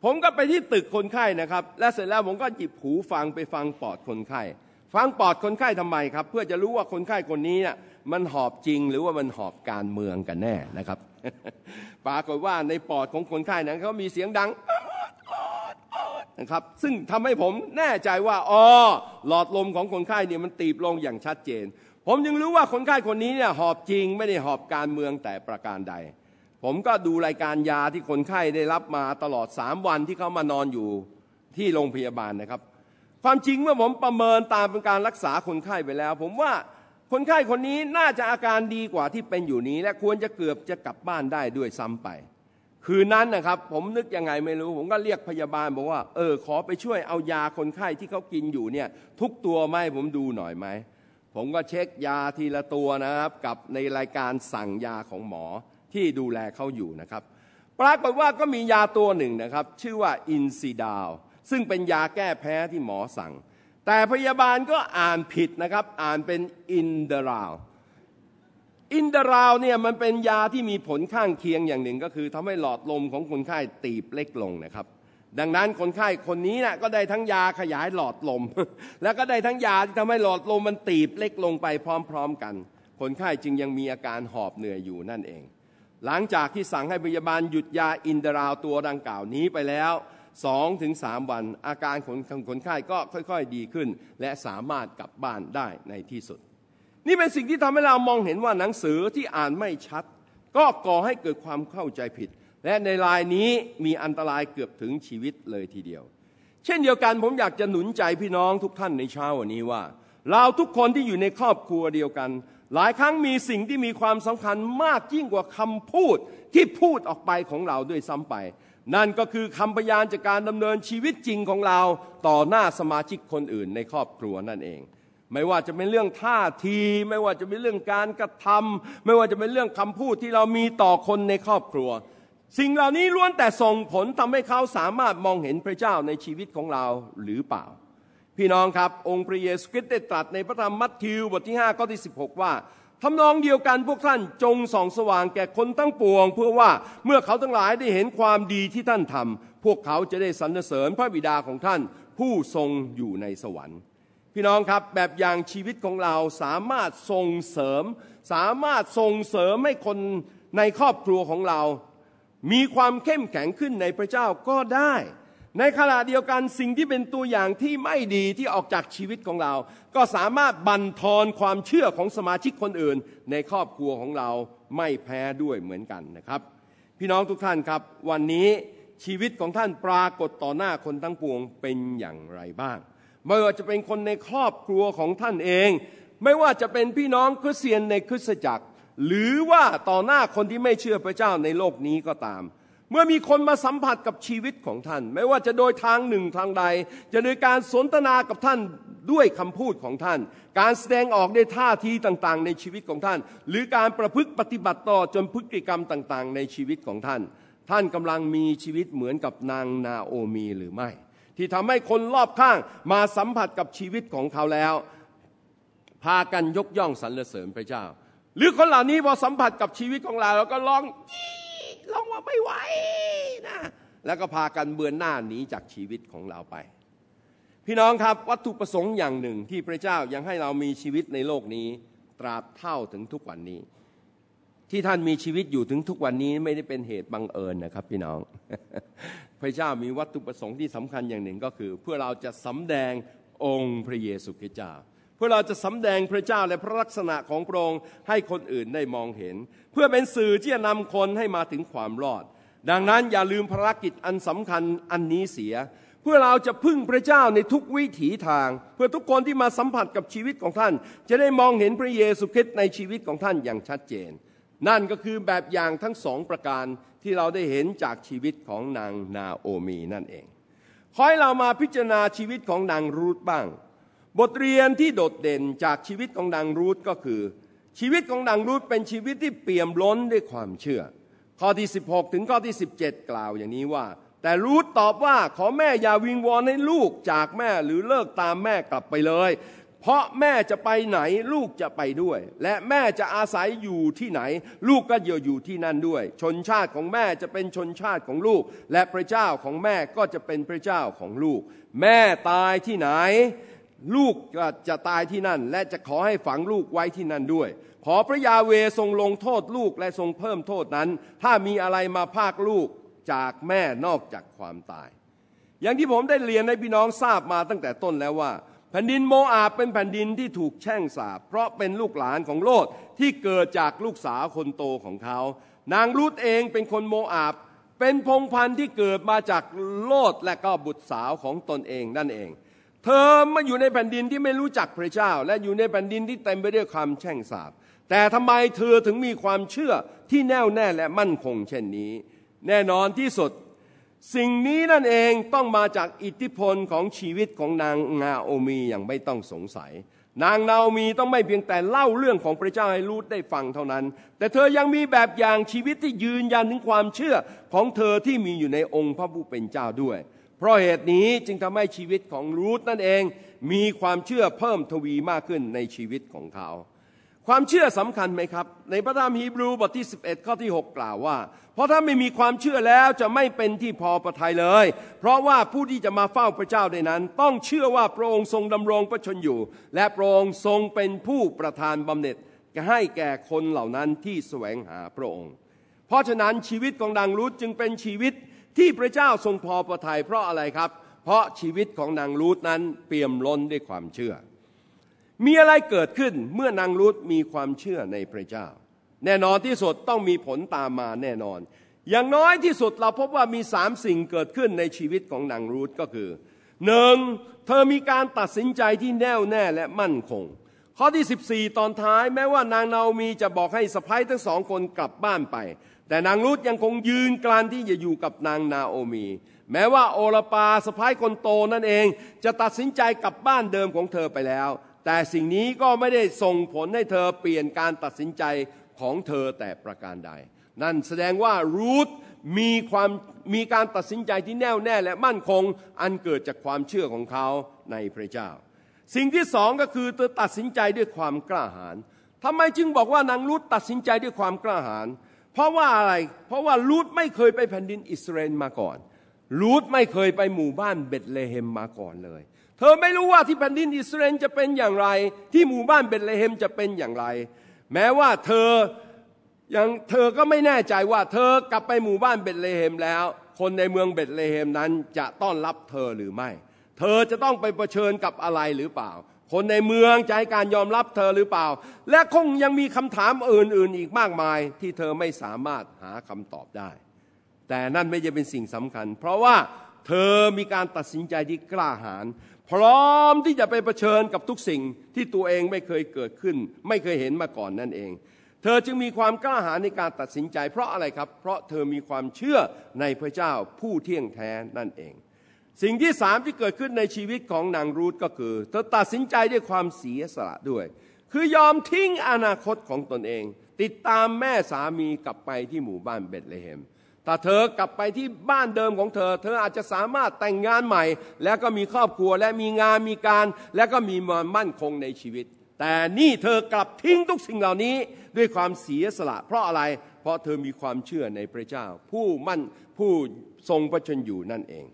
ผมก็ไปที่ตึกคนไข้นะครับ และเสร็จแล้วผมก็หยิบหูฟังไปฟังปอดคนไข้ฟังปอดคนไข้ทำไมครับ เพื่อจะรู้ว่าคนไข้คนนี้เนี่ยมันหอบจริงหรือว่ามันหอบการเมืองกันแน่นะครับปรากฏว่าในปอดของคนไข้นั้นเขามีเสียงดัง นะครับ ซึ่งทำให้ผมแน่ใจว่าอ๋อหลอดลมของคนไข้เนี่ยมันตีบลงอย่างชัดเจน ผมยังรู้ว่าคนไข้คนนี้เนี่ยหอบจริงไม่ได้หอบการเมืองแต่ประการใด ผมก็ดูรายการยาที่คนไข้ได้รับมาตลอดสามวันที่เขามานอนอยู่ที่โรงพยาบาลนะครับ ความจริงเมื่อผมประเมินตามเป็นการรักษาคนไข้ไปแล้ว ผมว่าคนไข้คนนี้น่าจะอาการดีกว่าที่เป็นอยู่นี้ และควรจะเกือบจะกลับบ้านได้ด้วยซ้ำไป คืนนั้นนะครับ ผมนึกยังไงไม่รู้ ผมก็เรียกพยาบาลบอกว่า เออ ขอไปช่วยเอายาคนไข้ที่เขากินอยู่เนี่ย ทุกตัวไหมผมดูหน่อยไหม ผมก็เช็คยาทีละตัวนะครับ กับในรายการสั่งยาของหมอที่ดูแลเขาอยู่นะครับ ปรากฏว่าก็มียาตัวหนึ่งนะครับ ชื่อว่า Incidal ซึ่งเป็นยาแก้แพ้ที่หมอสั่ง แต่พยาบาลก็อ่านผิดนะครับ อ่านเป็น Inderal Inderal เนี่ยมันเป็นยาที่มีผลข้างเคียงอย่างหนึ่งก็คือทำให้หลอดลมของคนไข้ตีบเล็กลงนะครับ ดังนั้นคนไข้คนนี้นะก็ได้ทั้งยาขยายหลอดลม แล้วก็ได้ทั้งยาที่ทำให้หลอดลมมันตีบเล็กลงไปพร้อม ๆ กัน คนไข้จึงยังมีอาการหอบเหนื่อยอยู่นั่นเอง หลังจากที่สั่งให้พยาบาลหยุดยาอินดาราวตัวดังกล่าวนี้ไปแล้วสองถึงสามวันอาการของคนไข้ก็ค่อย ๆ ดีขึ้น และสามารถกลับบ้านได้ในที่สุด นี่เป็นสิ่งที่ทำให้เรามองเห็นว่าหนังสือที่อ่านไม่ชัด ก็ก่อให้เกิดความเข้าใจผิด และในลายนี้มีอันตรายเกือบถึงชีวิตเลยทีเดียว เช่นเดียวกันผมอยากจะหนุนใจพี่น้องทุกท่านในเช้าวันนี้ว่า เราทุกคนที่อยู่ในครอบครัวเดียวกัน หลายครั้งมีสิ่งที่มีความสำคัญมากยิ่งกว่าคำพูดที่พูดออกไปของเราด้วยซ้ำไปนั่นก็คือคำพยานจากการดำเนินชีวิตจริงของเราต่อหน้าสมาชิกคนอื่นในครอบครัวนั่นเอง ไม่ว่าจะเป็นเรื่องท่าที ไม่ว่าจะเป็นเรื่องการกระทำไม่ว่าจะเป็นเรื่องคำพูดที่เรามีต่อคนในครอบครัว สิ่งเหล่านี้ล้วนแต่ส่งผลทำให้เขาสามารถมองเห็นพระเจ้าในชีวิตของเราหรือเปล่า พี่น้องครับ องค์พระเยซูคริสต์ได้ตรัสในพระธรรมมัทธิวบทที่5ข้อที่ 16 ว่าทำนองเดียวกันพวกท่านจงส่องสว่างแก่คนทั้งปวง เพื่อว่าเมื่อเขาทั้งหลายได้เห็นความดีที่ท่านทำพวกเขาจะได้สรรเสริญพระบิดาของท่านผู้ทรงอยู่ในสวรรค์ พี่น้องครับแบบอย่างชีวิตของเราสามารถส่งเสริม สามารถส่งเสริมให้คนในครอบครัวของเรา มีความเข้มแข็งขึ้นในพระเจ้าก็ได้ ในขณะเดียวกันสิ่งที่เป็นตัวอย่างที่ไม่ดีที่ออกจากชีวิตของเรา ก็สามารถบั่นทอนความเชื่อของสมาชิกคนอื่น ในครอบครัวของเราไม่แพ้ด้วยเหมือนกันนะครับ พี่น้องทุกท่านครับ วันนี้ชีวิตของท่านปรากฏต่อหน้าคนทั้งปวงเป็นอย่างไรบ้าง ไม่ว่าจะเป็นคนในครอบครัวของท่านเอง ไม่ว่าจะเป็นพี่น้องคริสเตียนในคริสตจักร หรือว่าต่อหน้าคนที่ไม่เชื่อพระเจ้าในโลกนี้ก็ตาม เมื่อมีคนมาสัมผัสกับชีวิตของท่าน ไม่ว่าจะโดยทางหนึ่งทางใด จะโดยการสนทนากับท่านด้วยคำพูดของท่าน การแสดงออกในท่าทีต่างๆ ในชีวิตของท่าน หรือการประพฤติปฏิบัติต่อจนพฤติกรรมต่างๆ ในชีวิตของท่าน ท่านกำลังมีชีวิตเหมือนกับนางนาโอมีหรือไม่ ที่ทำให้คนรอบข้างมาสัมผัสกับชีวิตของเขาแล้ว พากันยกย่องสรรเสริญพระเจ้า หรือคนเหล่านี้พอสัมผัสกับชีวิตของเราแล้วก็ร้องลงว่าไม่ไหวนะแล้วก็พากันเบือนหน้าหนีจากชีวิตของเราไป พี่น้องครับวัตถุประสงค์อย่างหนึ่งที่พระเจ้ายังให้เรามีชีวิตในโลกนี้ตราบเท่าถึงทุกวันนี้ ที่ท่านมีชีวิตอยู่ถึงทุกวันนี้ไม่ได้เป็นเหตุบังเอิญนะครับ พี่น้องพระเจ้ามีวัตถุประสงค์ที่สำคัญอย่างหนึ่งก็คือ เพื่อเราจะสำแดงองค์พระเยซูคริสต์เจ้า เพื่อเราจะสำแดงพระเจ้าและพระลักษณะของพระองค์ให้คนอื่นได้มองเห็น เพื่อเป็นสื่อที่จะนำคนให้มาถึงความรอด ดังนั้นอย่าลืมภารกิจอันสำคัญอันนี้เสีย เพื่อเราจะพึ่งพระเจ้าในทุกวิถีทาง เพื่อทุกคนที่มาสัมผัสกับชีวิตของท่าน จะได้มองเห็นพระเยซูคริสต์ในชีวิตของท่านอย่างชัดเจน นั่นก็คือแบบอย่างทั้งสองประการ ที่เราได้เห็นจากชีวิตของนางนาโอมีนั่นเอง ขอให้เรามาพิจารณาชีวิตของนางรูธบ้าง บทเรียนที่โดดเด่นจากชีวิตของนางรูธก็คือ ชีวิตของนางรูธเป็นชีวิตที่เปี่ยมล้นด้วยความเชื่อ ข้อที่ 16 ถึงข้อที่ 17 กล่าวอย่างนี้ว่า แต่รูธตอบว่าขอแม่อย่าวิงวอนให้ลูกจากแม่หรือเลิกตามแม่กลับไปเลย เพราะแม่จะไปไหนลูกจะไปด้วย และแม่จะอาศัยอยู่ที่ไหน ลูกก็เยอยู่ที่นั่นด้วย ชนชาติของแม่จะเป็นชนชาติของลูก และพระเจ้าของแม่ก็จะเป็นพระเจ้าของลูก แม่ตายที่ไหน ลูกก็จะตายที่นั่น และจะขอให้ฝังลูกไว้ที่นั่นด้วย ขอพระยาเวทรงลงโทษลูกและทรงเพิ่มโทษนั้น ถ้ามีอะไรมาพากลูกจากแม่นอกจากความตาย อย่างที่ผมได้เรียนให้พี่น้องทราบมาตั้งแต่ต้นแล้วว่า แผ่นดินโมอาบเป็นแผ่นดินที่ถูกแช่งสาบเพราะเป็นลูกหลานของโลดที่เกิดจากลูกสาวคนโตของเขา นางรูธเองเป็นคนโมอาบเป็นพงพันธุ์ที่เกิดมาจากโลดและก็บุตรสาวของตนเองนั่นเอง เธอมาอยู่ในแผ่นดินที่ไม่รู้จักพระเจ้า และอยู่ในแผ่นดินที่เต็มไปด้วยความแช่งสาบแต่ทำไมเธอถึงมีความเชื่อที่แน่วแน่และมั่นคงเช่นนี้ แน่นอนที่สุด สิ่งนี้นั่นเองต้องมาจากอิทธิพลของชีวิตของนางงาโอมีอย่างไม่ต้องสงสัย นางนาโอมีต้องไม่เพียงแต่เล่าเรื่องของพระเจ้าให้รูดได้ฟังเท่านั้น แต่เธอยังมีแบบอย่างชีวิตที่ยืนยันถึงความเชื่อของเธอที่มีอยู่ในองค์พระผู้เป็นเจ้าด้วย เพราะเหตุนี้จึงทำให้ชีวิตของรูธนั่นเอง มีความเชื่อเพิ่มทวีมากขึ้นในชีวิตของเขา ความเชื่อสำคัญไหมครับ ในพระธรรมฮีบรูบทที่ 11 ข้อที่ 6 กล่าวว่า เพราะถ้าไม่มีความเชื่อแล้วจะไม่เป็นที่พอประทัยเลย เพราะว่าผู้ที่จะมาเฝ้าพระเจ้าในนั้น ต้องเชื่อว่าพระองค์ทรงดำรงพระชนอยู่ และพระองค์ทรงเป็นผู้ประทานบำเหน็จให้แก่คนเหล่านั้นที่แสวงหาพระองค์ เพราะฉะนั้นชีวิตของนางรูธจึงเป็นชีวิตที่พระเจ้าทรงพอประทัยเพราะอะไรครับ เพราะชีวิตของนางรูธนั้นเปี่ยมล้นด้วยความเชื่อ มีอะไรเกิดขึ้นเมื่อนางรูธมีความเชื่อในพระเจ้า แน่นอนที่สุดต้องมีผลตามมาแน่นอน อย่างน้อยที่สุดเราพบว่ามีสามสิ่งเกิดขึ้นในชีวิตของนางรูธก็คือหนึ่งเธอมีการตัดสินใจที่แน่วแน่และมั่นคง ข้อที่ 14 ตอนท้ายแม้ว่านางนามีจะบอกให้สะพ้ายทั้งสองคนกลับบ้านไป แต่นางรุธยังคงยืนกลานที่จะอยู่กับนางนาโอมี แม้ว่าโอลปาสะพ้ายคนโตนั่นเอง จะตัดสินใจกลับบ้านเดิมของเธอไปแล้ว แต่สิ่งนี้ก็ไม่ได้ส่งผลให้เธอเปลี่ยนการตัดสินใจของเธอแต่ประการใด นั่นแสดงว่ารูธมีความมีการตัดสินใจที่แน่วแน่และมั่นคงอันเกิดจากความเชื่อของเขาในพระเจ้า สิ่งที่สองก็คือเธอตัดสินใจด้วยความกล้าหาญทำไมจึงบอกว่านางลูตตัดสินใจด้วยความกล้าหาญเพราะว่าอะไร เพราะว่าลูตไม่เคยไปแผ่นดินอิสราเอลมาก่อนลูตไม่เคยไปหมู่บ้านเบตเลเฮมมาก่อนเลย เธอไม่รู้ว่าที่แผ่นดินอิสราเอลจะเป็นอย่างไร ที่หมู่บ้านเบตเลเฮมจะเป็นอย่างไร แม้ว่าเธอยังเธอก็ไม่แน่ใจว่าเธอกลับไปหมู่บ้านเบตเลเฮมแล้ว คนในเมืองเบตเลเฮมนั้นจะต้อนรับเธอหรือไม่ เธอจะต้องไปเผชิญกับอะไรหรือเปล่า คนในเมืองจะให้การยอมรับเธอหรือเปล่า และคงยังมีคำถามอื่นๆ อีกมากมาย ที่เธอไม่สามารถหาคำตอบได้ แต่นั่นไม่ใช่เป็นสิ่งสำคัญ เพราะว่าเธอมีการตัดสินใจที่กล้าหาญ พร้อมที่จะไปเผชิญกับทุกสิ่งที่ตัวเองไม่เคยเกิดขึ้น ไม่เคยเห็นมาก่อนนั่นเอง เธอจึงมีความกล้าหาญในการตัดสินใจ เพราะอะไรครับ เพราะเธอมีความเชื่อในพระเจ้าผู้เที่ยงแท้นั่นเอง สิ่งที่สามที่เกิดขึ้นในชีวิตของนางรูธก็คือ เธอตัดสินใจด้วยความเสียสละด้วย คือยอมทิ้งอนาคตของตนเอง ติดตามแม่สามีกลับไปที่หมู่บ้านเบตเลเฮม ถ้าเธอกลับไปที่บ้านเดิมของเธอ เธออาจจะสามารถแต่งงานใหม่ แล้วก็มีครอบครัวและมีงานมีการ และก็มีมันมั่นคงในชีวิต แต่นี่เธอกลับทิ้งทุกสิ่งเหล่านี้ด้วยความเสียสละ เพราะอะไร เพราะเธอมีความเชื่อในพระเจ้า ผู้มั่นผู้ทรงประชนอยู่นั่นเอง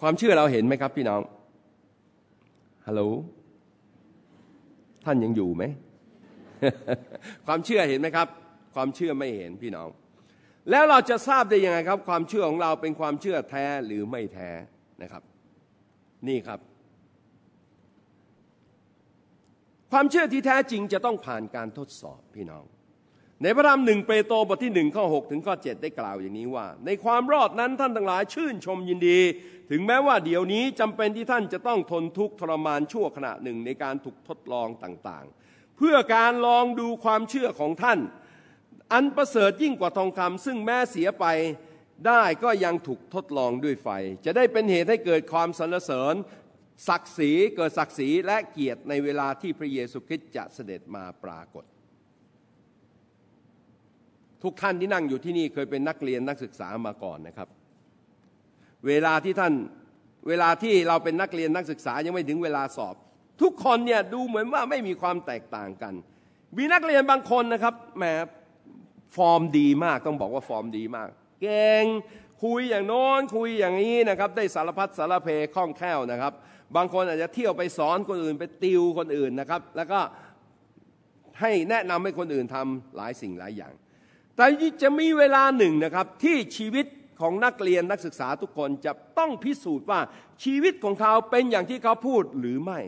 ความเชื่อเราเห็นไหมครับพี่น้องฮัลโหลท่านยังอยู่ไหม ความเชื่อเห็นไหมครับ ความเชื่อไม่เห็นพี่น้อง แล้วเราจะทราบได้ยังไงครับ ความเชื่อของเราเป็นความเชื่อแท้หรือไม่แท้นะครับ นี่ครับ ความเชื่อที่แท้จริงจะต้องผ่านการทดสอบพี่น้อง ในพระธรรมหนึ่งเปโตรบทที่หนึ่งข้อหถึงข้อ7ได้กล่าวอย่างนี้ว่า ในความรอดนั้นท่านทั้งหลายชื่นชมยินดี ถึงแม้ว่าเดี๋ยวนี้จำเป็นที่ท่านจะต้องทนทุกข์ทรมานชั่วขณะหนึ่งในการถูกทดลองต่างๆ เพื่อการลองดูความเชื่อของท่าน อันประเสริฐยิ่งกว่าทองคำซึ่งแม้เสียไปได้ก็ยังถูกทดลองด้วยไฟ จะได้เป็นเหตุให้เกิดความสรรเสริญศักดิ์ศรีเกิดศักดิ์ศรีและเกียรติในเวลาที่พระเยซูคริสต์จะเสด็จมาปรากฏ ทุกท่านที่นั่งอยู่ที่นี่เคยเป็นนักเรียนนักศึกษามาก่อนนะครับ เวลาที่ท่านเวลาที่เราเป็นนักเรียนนักศึกษายังไม่ถึงเวลาสอบ ทุกคนเนี่ยดูเหมือนว่าไม่มีความแตกต่างกัน มีนักเรียนบางคนนะครับแหม ฟอร์มดีมากต้องบอกว่าฟอร์มดีมาก เก่งคุยอย่างโน้นคุยอย่างนี้นะครับ ได้สารพัดสารเพคล่องแคล่วนะครับ บางคนอาจจะเที่ยวไปสอนคนอื่นไปติวคนอื่นนะครับ แล้วก็ให้แนะนำให้คนอื่นทำหลายสิ่งหลายอย่าง แต่จะมีเวลาหนึ่งนะครับที่ชีวิตของนักเรียนนักศึกษาทุกคนจะต้องพิสูจน์ว่าชีวิตของเขาเป็นอย่างที่เขาพูดหรือไม่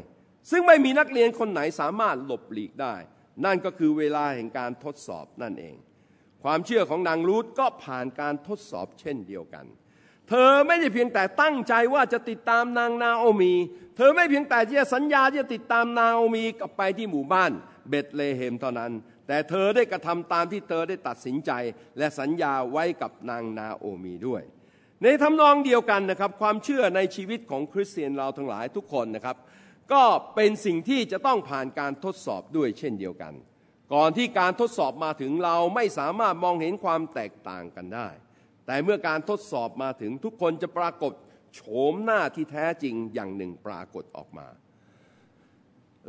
ซึ่งไม่มีนักเรียนคนไหนสามารถหลบหลีกได้ นั่นก็คือเวลาแห่งการทดสอบนั่นเอง ความเชื่อของนางรูธก็ผ่านการทดสอบเช่นเดียวกัน เธอไม่ได้เพียงแต่ตั้งใจว่าจะติดตามนางนาโอมี เธอไม่เพียงแต่จะสัญญาที่จะติดตามนาโอมีกลับไปที่หมู่บ้านเบตเลเฮมเท่านั้น แต่เธอได้กระทำตามที่เธอได้ตัดสินใจ และสัญญาไว้กับนางนาโอมีด้วย ในทำนองเดียวกันนะครับ ความเชื่อในชีวิตของคริสเตียนเราทั้งหลายทุกคนนะครับ ก็เป็นสิ่งที่จะต้องผ่านการทดสอบด้วยเช่นเดียวกัน ก่อนที่การทดสอบมาถึงเราไม่สามารถมองเห็นความแตกต่างกันได้ แต่เมื่อการทดสอบมาถึงทุกคนจะปรากฏโฉมหน้าที่แท้จริงอย่างหนึ่งปรากฏออกมา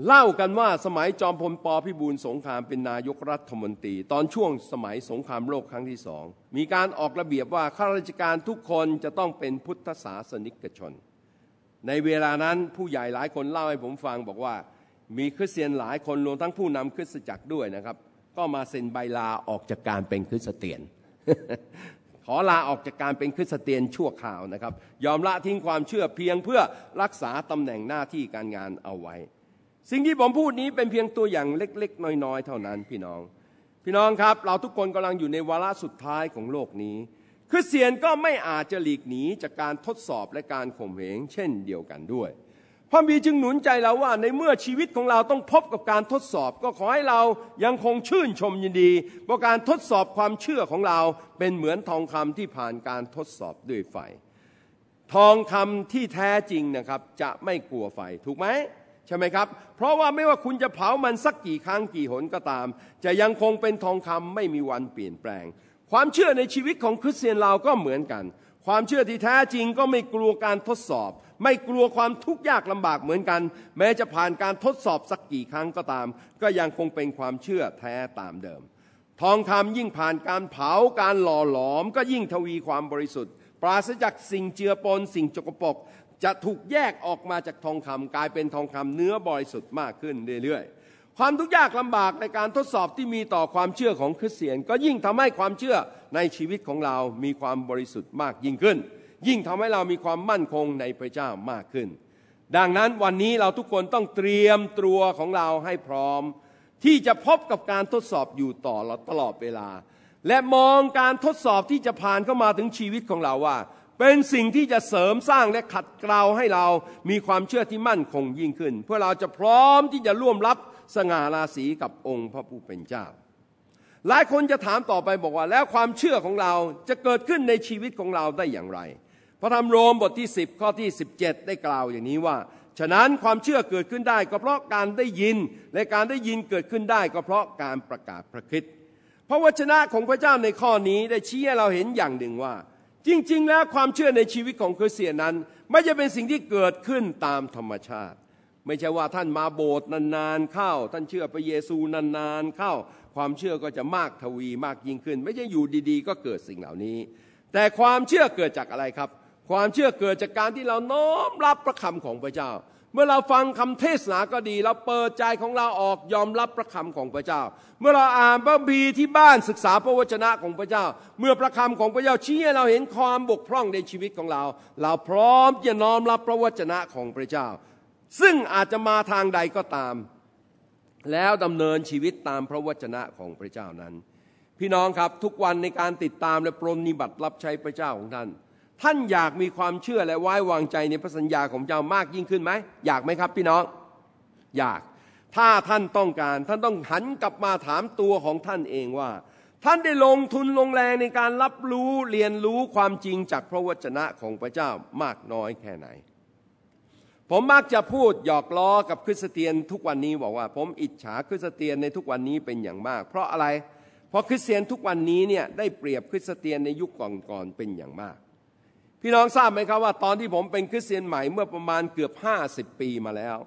เล่ากันว่าสมัยจอมพลปพิบูลสงครามเป็นนายกรัฐมนตรี ตอนช่วงสมัยสงครามโลกครั้งที่สอง มีการออกระเบียบว่าข้าราชการทุกคนจะต้องเป็นพุทธศาสนิกชน ในเวลานั้นผู้ใหญ่หลายคนเล่าให้ผมฟังบอกว่า มีคริสเตียนหลายคนรวมทั้งผู้นำคริสตจักรด้วยนะครับ ก็มาเซ็นใบลาออกจากการเป็นคริสเตียน ขอลาออกจากการเป็นคริสเตียนชั่วคราวนะครับ ยอมละทิ้งความเชื่อเพียงเพื่อรักษาตำแหน่งหน้าที่การงานเอาไว้ สิ่งที่ผมพูดนี้เป็นเพียงตัวอย่างเล็กๆ น้อยๆ เท่านั้นพี่น้อง พี่น้องครับ เราทุกคนกำลังอยู่ในวาระสุดท้ายของโลกนี้คริสเตียนก็ไม่อาจจะหลีกหนีจากการทดสอบและการข่มเหงเช่นเดียวกันด้วย พระบีจึงหนุนใจเราว่าในเมื่อชีวิตของเราต้องพบกับการทดสอบ ก็ขอให้เรายังคงชื่นชมยินดีเพราะการทดสอบความเชื่อของเราเป็นเหมือนทองคำที่ผ่านการทดสอบด้วยไฟ ทองคำที่แท้จริงนะครับจะไม่กลัวไฟถูกไหมใช่ไหมครับ เพราะว่าไม่ว่าคุณจะเผามันสักกี่ครั้งกี่หนก็ตาม จะยังคงเป็นทองคำไม่มีวันเปลี่ยนแปลง ความเชื่อในชีวิตของคริสเตียนเราก็เหมือนกัน ความเชื่อที่แท้จริงก็ไม่กลัวการทดสอบ ไม่กลัวความทุกข์ยากลำบากเหมือนกัน แม้จะผ่านการทดสอบสักกี่ครั้งก็ตาม ก็ยังคงเป็นความเชื่อแท้ตามเดิม ทองคำยิ่งผ่านการเผาการหล่อหลอม ก็ยิ่งทวีความบริสุทธิ์ ปราศจากสิ่งเจือปนสิ่งจกปกจะถูกแยกออกมาจากทองคำกลายเป็นทองคำเนื้อบริสุทธิ์มากขึ้นเรื่อยๆ ความทุกข์ยากลำบากในการทดสอบที่มีต่อความเชื่อของคริสเตียน ก็ยิ่งทำให้ความเชื่อในชีวิตของเรามีความบริสุทธิ์มากยิ่งขึ้น ยิ่งทำให้เรามีความมั่นคงในพระเจ้ามากขึ้น ดังนั้นวันนี้เราทุกคนต้องเตรียมตัวของเราให้พร้อม ที่จะพบกับการทดสอบอยู่ต่อตลอดเวลา และมองการทดสอบที่จะผ่านเข้ามาถึงชีวิตของเราว่า เป็นสิ่งที่จะเสริมสร้างและขัดเกลาให้เรามีความเชื่อที่มั่นคงยิ่งขึ้น เพื่อเราจะพร้อมที่จะร่วมรับสง่าราศีกับองค์พระผู้เป็นเจ้าหลายคนจะถามต่อไปบอกว่า แล้วความเชื่อของเราจะเกิดขึ้นในชีวิตของเราได้อย่างไร พระธรรมโรมบทที่ 10 ข้อที่ 17 ได้กล่าวอย่างนี้ว่า ฉะนั้นความเชื่อเกิดขึ้นได้ก็เพราะการได้ยิน และการได้ยินเกิดขึ้นได้ก็เพราะการประกาศพระคิดพระวจนะของพระเจ้าในข้อนี้ได้ชี้ให้เราเห็นอย่างหนึ่งว่า จริง ๆ แล้วความเชื่อในชีวิตของคริสเตียนนั้น ไม่จะเป็นสิ่งที่เกิดขึ้นตามธรรมชาติ ไม่ใช่ว่าท่านมาโบสถ์นานๆเข้า ท่านเชื่อพระเยซูนานๆเข้า ความเชื่อก็จะมากทวีมากยิ่งขึ้น ไม่ใช่อยู่ดีๆ ก็เกิดสิ่งเหล่านี้ แต่ความเชื่อเกิดจากอะไรครับ ความเชื่อเกิดจากการที่เราน้อมรับพระคำของพระเจ้า เมื่อเราฟังคำเทศนาก็ดี เราเปิดใจของเราออกยอมรับพระคำของพระเจ้า เมื่อเราอ่านพระบีที่บ้านศึกษาพระวจนะของพระเจ้า เมื่อพระคำของพระเจ้าชี้ให้เราเห็นความบกพร่องในชีวิตของเรา เราพร้อมจะน้อมรับพระวจนะของพระเจ้า ซึ่งอาจจะมาทางใดก็ตาม แล้วดำเนินชีวิตตามพระวจนะของพระเจ้านั้น พี่น้องครับทุกวันในการติดตามและปรนนิบัติรับใช้พระเจ้าของท่าน ท่านอยากมีความเชื่อและไว้วางใจในพระสัญญาของเจ้ามากยิ่งขึ้นไหม อยากไหมครับพี่น้อง อยาก ถ้าท่านต้องการ ท่านต้องหันกลับมาถามตัวของท่านเองว่า ท่านได้ลงทุนลงแรงในการรับรู้เรียนรู้ความจริงจากพระวจนะของพระเจ้ามากน้อยแค่ไหน ผมมักจะพูดหยอกล้อกับคริสเตียนทุกวันนี้บอกว่า ผมอิจฉาคริสเตียนในทุกวันนี้เป็นอย่างมาก เพราะอะไร เพราะคริสเตียนทุกวันนี้เนี่ยได้เปรียบคริสเตียนในยุคก่อนๆเป็นอย่างมาก พี่น้องทราบไหมครับว่าตอนที่ผมเป็นคริสเตียนใหม่เมื่อประมาณเกือบ 50 ปีมาแล้ว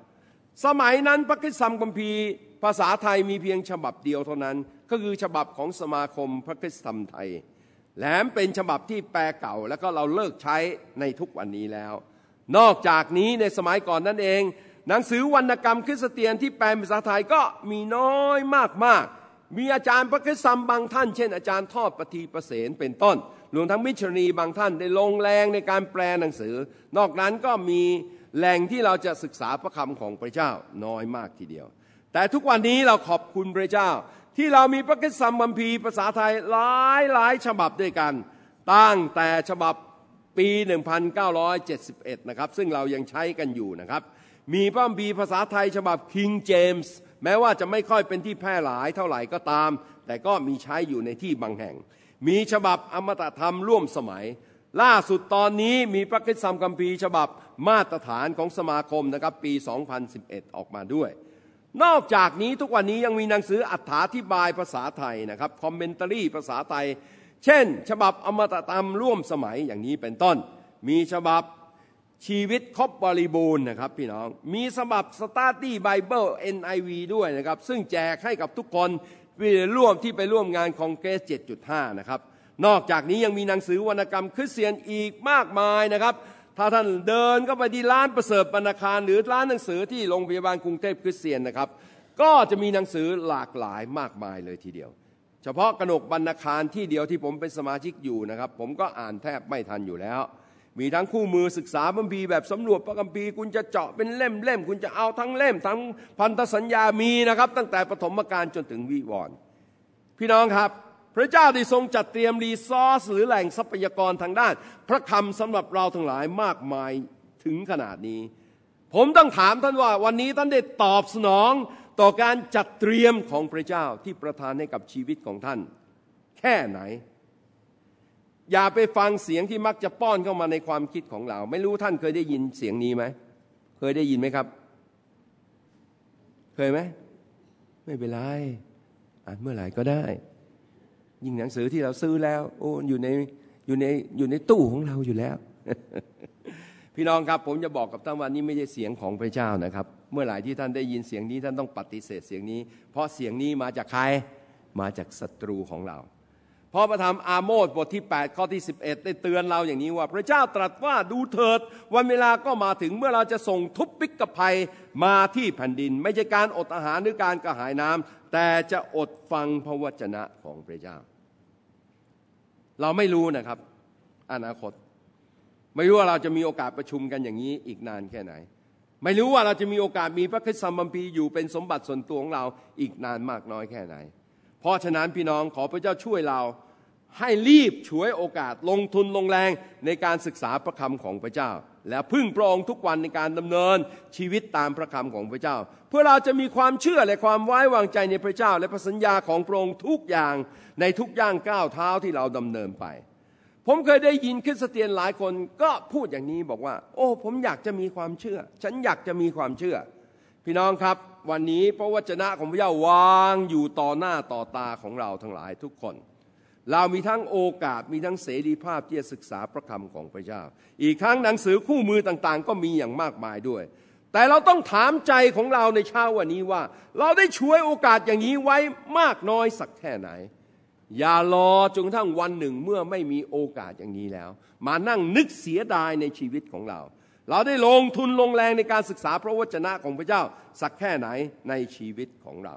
สมัยนั้นพระคิดซัมคัมภีร์ ภาษาไทยมีเพียงฉบับเดียวเท่านั้น ก็คือฉบับของสมาคมพระคิดซัมไทยแหลมเป็นฉบับที่แปลเก่าแล้วก็เราเลิกใช้ในทุกวันนี้แล้ว นอกจากนี้ในสมัยก่อนนั่นเอง หนังสือวรรณกรรมคริสเตียนที่แปลเป็นภาษาไทยก็มีน้อยมากมากมีอาจารย์พระคิดซัมบางท่าน เช่น อาจารย์ทอดปฏิประเสนเป็นต้น รวมทั้งมิชนีบางท่านได้ลงแรงในการแปลหนังสือ นอกนั้นก็มีแหล่งที่เราจะศึกษาพระคำของพระเจ้าน้อยมากทีเดียว แต่ทุกวันนี้เราขอบคุณพระเจ้า ที่เรามีพระคัมบัมพีภาษาไทยหลายหลายฉบับด้วยกัน ตั้งแต่ฉบับปี 1971 นะครับ ซึ่งเรายังใช้กันอยู่นะครับ มีพระคัมภีร์ภาษาไทยฉบับ King James แม้ว่าจะไม่ค่อยเป็นที่แพร่หลายเท่าไหร่ก็ตาม แต่ก็มีใช้อยู่ในที่บางแห่ง มีฉบับอมตะธรรมร่วมสมัย ล่าสุดตอนนี้มีพระคริสตธรรมคัมภีร์ฉบับมาตรฐานของสมาคมนะครับปี 2011 ออกมาด้วย นอกจากนี้ทุกวันนี้ยังมีหนังสืออรรถาธิบายภาษาไทยนะครับ commentary ภาษาไทย เช่น ฉบับอมตะธรรมร่วมสมัยอย่างนี้เป็นต้น มีฉบับชีวิตครบบริบูรณ์นะครับพี่น้อง มีฉบับสตาร์ดี้ไบเบิล NIV ด้วยนะครับ ซึ่งแจกให้กับทุกคน วิร่วมที่ไปร่วมงานคองเกรส 7.5 นะครับ นอกจากนี้ยังมีหนังสือวรรณกรรมคริสเตียนอีกมากมายนะครับ ถ้าท่านเดินก็ไปที่ร้านประเสริฐบรรณาคาร หรือร้านหนังสือที่โรงพยาบาลกรุงเทพคริสเตียนนะครับ ก็จะมีหนังสือหลากหลายมากมายเลยทีเดียว เฉพาะกนกบรรณาคารที่เดียวที่ผมเป็นสมาชิกอยู่นะครับ ผมก็อ่านแทบไม่ทันอยู่แล้ว มีทั้งคู่มือศึกษาบัมพีแบบสำรวจพระคัมภีร์คุณจะเจาะเป็นเล่มเล่มคุณจะเอาทั้งเล่ม ทั้งพันธสัญญามีนะครับ ตั้งแต่ปฐมกาลจนถึงวิวรณ์พี่น้องครับ พระเจ้าได้ทรงจัดเตรียมรีซอสหรือแหล่งทรัพยากรทางด้าน พระคำสำหรับเราทั้งหลายมากมายถึงขนาดนี้ ผมต้องถามท่านว่าวันนี้ท่านได้ตอบสนองต่อการจัดเตรียมของพระเจ้าที่ประทานให้กับชีวิตของท่าน แค่ไหน อย่าไปฟังเสียงที่มักจะป้อนเข้ามาในความคิดของเรา ไม่รู้ท่านเคยได้ยินเสียงนี้ไหม เคยได้ยินไหมครับ เคยไหม ไม่เป็นไร อ่านเมื่อไหร่ก็ได้ ยิ่งหนังสือที่เราซื้อแล้ว โอ้อยู่ในอยู่ในอยู่ในตู้ของเราอยู่แล้วพพี่น้องครับ ผมจะบอกกับท่านว่านี่ไม่ใช่เสียงของพระเจ้านะครับ เมื่อไหร่ที่ท่านได้ยินเสียงนี้ท่านต้องปฏิเสธเสียงนี้ เพราะเสียงนี้มาจากใคร มาจากศัตรูของเรา พระพระธรรมอาโมสบทที่ 8 ข้อที่ 11 ได้เตือนเราอย่างนี้ว่า พระเจ้าตรัสว่าดูเถิด วันเวลาก็มาถึงเมื่อเราจะส่งทุบปิกภัยมาที่แผ่นดิน ไม่ใช่การอดอาหารหรือการกระหายน้ำแต่จะอดฟังพระวจนะของพระเจ้า เราไม่รู้นะครับ อนาคต ไม่รู้ว่าเราจะมีโอกาสประชุมกันอย่างนี้อีกนานแค่ไหน ไม่รู้ว่าเราจะมีโอกาสมีพระคัมบัมพีอยู่เป็นสมบัติส่วนตัวของเราอีกนานมากน้อยแค่ไหน เพราะฉะนั้นพี่น้องขอพระเจ้าช่วยเราให้รีบช่วยโอกาสลงทุนลงแรงในการศึกษาพระคำของพระเจ้า และพึ่งพระองค์ทุกวันในการดำเนินชีวิตตามพระคำของพระเจ้า เพื่อเราจะมีความเชื่อและความไว้วางใจในพระเจ้า และพระสัญญาของพระองค์ทุกอย่างในทุกย่างก้าวเท้าที่เราดำเนินไป ผมเคยได้ยินคริสเตียนหลายคนก็พูดอย่างนี้บอกว่า โอ้ผมอยากจะมีความเชื่อ ฉันอยากจะมีความเชื่อ พี่น้องครับวันนี้พระวจนะของพระเจ้าวางอยู่ต่อหน้าต่อตาของเราทั้งหลายทุกคน เรามีทั้งโอกาสมีทั้งเสรีภาพที่จะศึกษาพระคำของพระเจ้า อีกทั้งหนังสือคู่มือต่างๆ ก็มีอย่างมากมายด้วย แต่เราต้องถามใจของเราในเช้าวันนี้ว่า เราได้ช่วยโอกาสอย่างนี้ไว้มากน้อยสักแค่ไหน อย่ารอจนกระทั่งวันหนึ่งเมื่อไม่มีโอกาสอย่างนี้แล้ว มานั่งนึกเสียดายในชีวิตของเรา เราได้ลงทุนลงแรงในการศึกษาพระวจนะของพระเจ้าสักแค่ไหนในชีวิตของเรา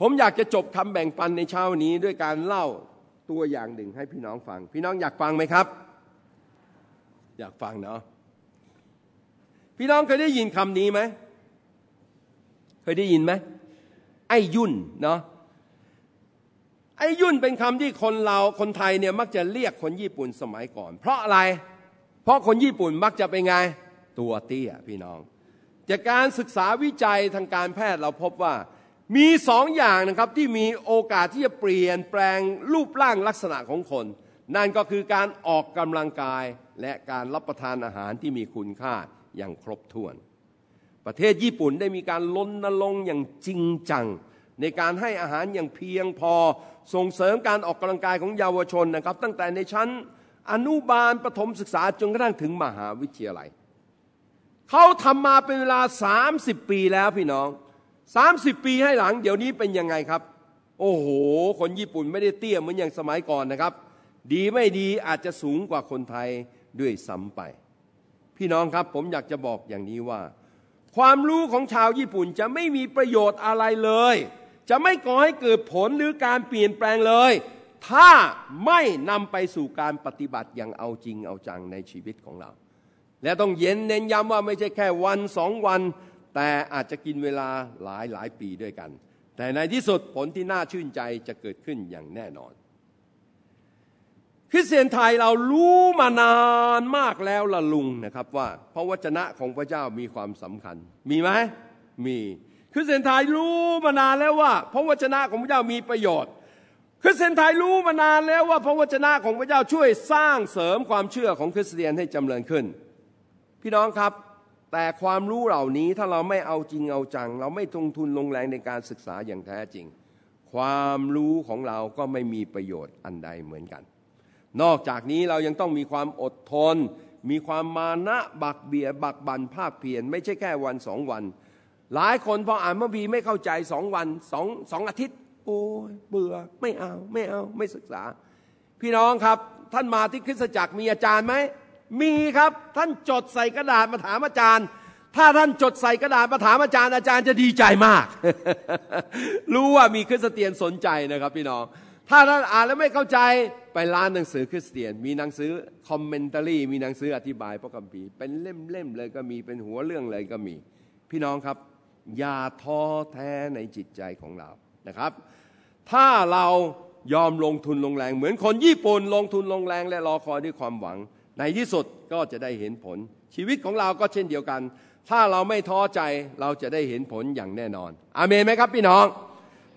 ผมอยากจะจบคำแบ่งปันในเช้านี้ด้วยการเล่าตัวอย่างหนึ่งให้พี่น้องฟัง พี่น้องอยากฟังไหมครับ อยากฟังเนาะพี่น้องเคยได้ยินคำนี้ไหมเคยได้ยินไหมไอ้ยุ่นเนาะไอ้ยุ่นเป็นคำที่คนเราคนไทยเนี่ยมักจะเรียกคนญี่ปุ่นสมัยก่อน เพราะอะไรเพราะคนญี่ปุ่นมักจะเป็นไง ตัวเตี้ยพี่น้อง จากการศึกษาวิจัยทางการแพทย์เราพบว่ามีสองอย่างนะครับที่มีโอกาสที่จะเปลี่ยนแปลงรูปร่างลักษณะของคน นั่นก็คือการออกกำลังกายและการรับประทานอาหารที่มีคุณค่าอย่างครบถ้วน ประเทศญี่ปุ่นได้มีการลนลงอย่างจริงจัง ในการให้อาหารอย่างเพียงพอส่งเสริมการออกกำลังกายของเยาวชนนะครับ ตั้งแต่ในชั้น อนุบาลประถมศึกษาจนกระทั่งถึงมหาวิทยาลัย เขาทำมาเป็นเวลา 30 ปีแล้วพี่น้อง 30 ปีให้หลัง เดี๋ยวนี้เป็นยังไงครับ โอ้โห คนญี่ปุ่นไม่ได้เตี้ยเหมือนอย่างสมัยก่อนนะครับ ดีไม่ดีอาจจะสูงกว่าคนไทยด้วยซ้ำไป พี่น้องครับผมอยากจะบอกอย่างนี้ว่า ความรู้ของชาวญี่ปุ่นจะไม่มีประโยชน์อะไรเลย จะไม่ก่อให้เกิดผลหรือการเปลี่ยนแปลงเลย ถ้าไม่นำไปสู่การปฏิบัติอย่างเอาจริงเอาจังในชีวิตของเรา และต้องเย็นเน้นย้ำว่าไม่ใช่แค่วันสองวัน แต่อาจจะกินเวลาหลายหลายปีด้วยกัน แต่ในที่สุดผลที่น่าชื่นใจจะเกิดขึ้นอย่างแน่นอน คริสเตียนไทยเรารู้มานานมากแล้วละลุงนะครับว่าพระวจนะของพระเจ้ามีความสำคัญ มีไหมมีคริสเตียนไทยรู้มานานแล้วว่า พระวจนะของพระเจ้ามีประโยชน์ คริสเตียนไทยรู้มานานแล้วว่าพระวจนะของพระเจ้าช่วยสร้างเสริมความเชื่อของคริสเตียนให้จำเริญขึ้น พี่น้องครับ แต่ความรู้เหล่านี้ถ้าเราไม่เอาจริงเอาจัง เราไม่ลงทุนลงแรงในการศึกษาอย่างแท้จริง ความรู้ของเราก็ไม่มีประโยชน์อันใดเหมือนกัน นอกจากนี้เรายังต้องมีความอดทน มีความมานะบักเบียบักบันภาคเพียรไม่ใช่แค่วันสองวัน หลายคนพออ่านพระบีไม่เข้าใจสองวันสองสองอาทิตย์ โอ้ยเบื่อไม่เอาไม่เอาไม่ศึกษา พี่น้องครับท่านมาที่คริสตจักรมีอาจารย์ไหมมีครับท่านจดใส่กระดาษมาถามอาจารย์ ถ้าท่านจดใส่กระดาษมาถามอาจารย์อาจารย์จะดีใจมาก รู้ว่ามีคริสเตียนสนใจนะครับ พี่น้อง ถ้าท่านอ่านแล้วไม่เข้าใจไปร้านหนังสือคริสเตียน มีหนังสือคอมเมนต์รี่มีหนังสืออธิบายพระคัมภีร์เป็นเล่มๆเลยก็มีเป็นหัวเรื่องเลยก็มี พี่น้องครับ อย่าท้อแท้ในจิตใจของเรานะครับ ถ้าเรายอมลงทุนลงแรง เหมือนคนญี่ปุ่นลงทุนลงแรง และรอคอยด้วยความหวัง ในที่สุดก็จะได้เห็นผล ชีวิตของเราก็เช่นเดียวกัน ถ้าเราไม่ท้อใจเราจะได้เห็นผลอย่างแน่นอน อาเมนไหมครับพี่น้อง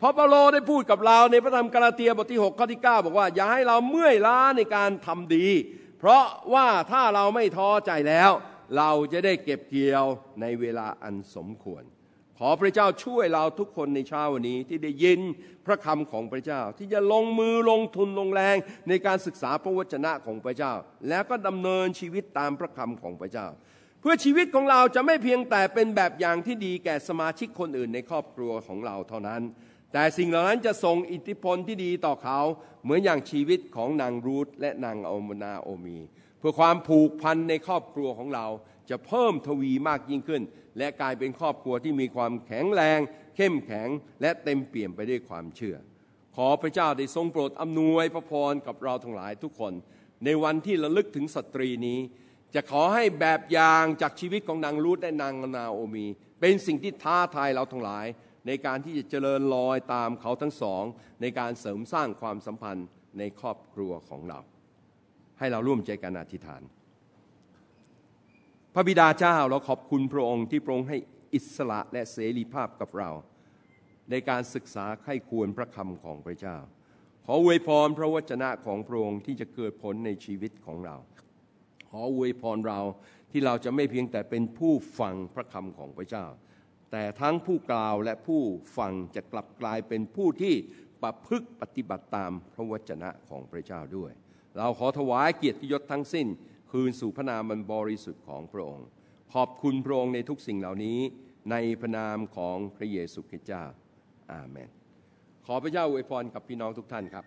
พระเปาโลได้พูดกับเราในพระธรรมกาลาเตียบทที่6ข้อที่ 9 บอกว่า อย่าให้เราเมื่อยล้าในการทำดี เพราะว่าถ้าเราไม่ท้อใจแล้ว เราจะได้เก็บเกี่ยวในเวลาอันสมควร ขอพระเจ้าช่วยเราทุกคนในเช้าวันนี้ที่ได้ยินพระคำของพระเจ้า ที่จะลงมือลงทุนลงแรงในการศึกษาพระวจนะของพระเจ้า แล้วก็ดำเนินชีวิตตามพระคำของพระเจ้า เพื่อชีวิตของเราจะไม่เพียงแต่เป็นแบบอย่างที่ดีแก่สมาชิกคนอื่นในครอบครัวของเราเท่านั้น แต่สิ่งเหล่านั้นจะส่งอิทธิพลที่ดีต่อเขา เหมือนอย่างชีวิตของนางรูธและนางอมนาโอมี เพื่อความผูกพันในครอบครัวของเรา จะเพิ่มทวีมากยิ่งขึ้น และกลายเป็นครอบครัวที่มีความแข็งแรง เข้มแข็งและเต็มเปี่ยมไปด้วยความเชื่อ ขอพระเจ้าได้ทรงโปรดอำนวยพระพรกับเราทั้งหลายทุกคน ในวันที่ระลึกถึงสตรีนี้ จะขอให้แบบอย่างจากชีวิตของนางรูธและนางนาโอมี เป็นสิ่งที่ท้าทายเราทั้งหลาย ในการที่จะเจริญรอยตามเขาทั้งสอง ในการเสริมสร้างความสัมพันธ์ในครอบครัวของเรา ให้เราร่วมใจกันอธิษฐาน ระบิดาเจ้าเราขอบคุณพระองค์ที่พระองค์ให้อิสระและเสรีภาพกับเรา ในการศึกษาไข้ควรพระคำของพระเจ้า ขออวยพรพระวจนะของพระองค์ที่จะเกิดผลในชีวิตของเรา ขออวยพรเราที่เราจะไม่เพียงแต่เป็นผู้ฟังพระคำของพระเจ้า แต่ทั้งผู้กล่าวและผู้ฟังจะกลับกลายเป็นผู้ที่ประพฤติปฏิบัติตามพระวจนะของพระเจ้าด้วย เราขอถวายเกียรติยศทั้งสิ้น คืนสู่พระนามมันบริสุทธิ์ของพระองค์ ขอบคุณพระองค์ในทุกสิ่งเหล่านี้ในพระนามของพระเยซูคริสต์เจ้า อาเมน ขอพระเจ้าอวยพรกับพี่น้องทุกท่านครับ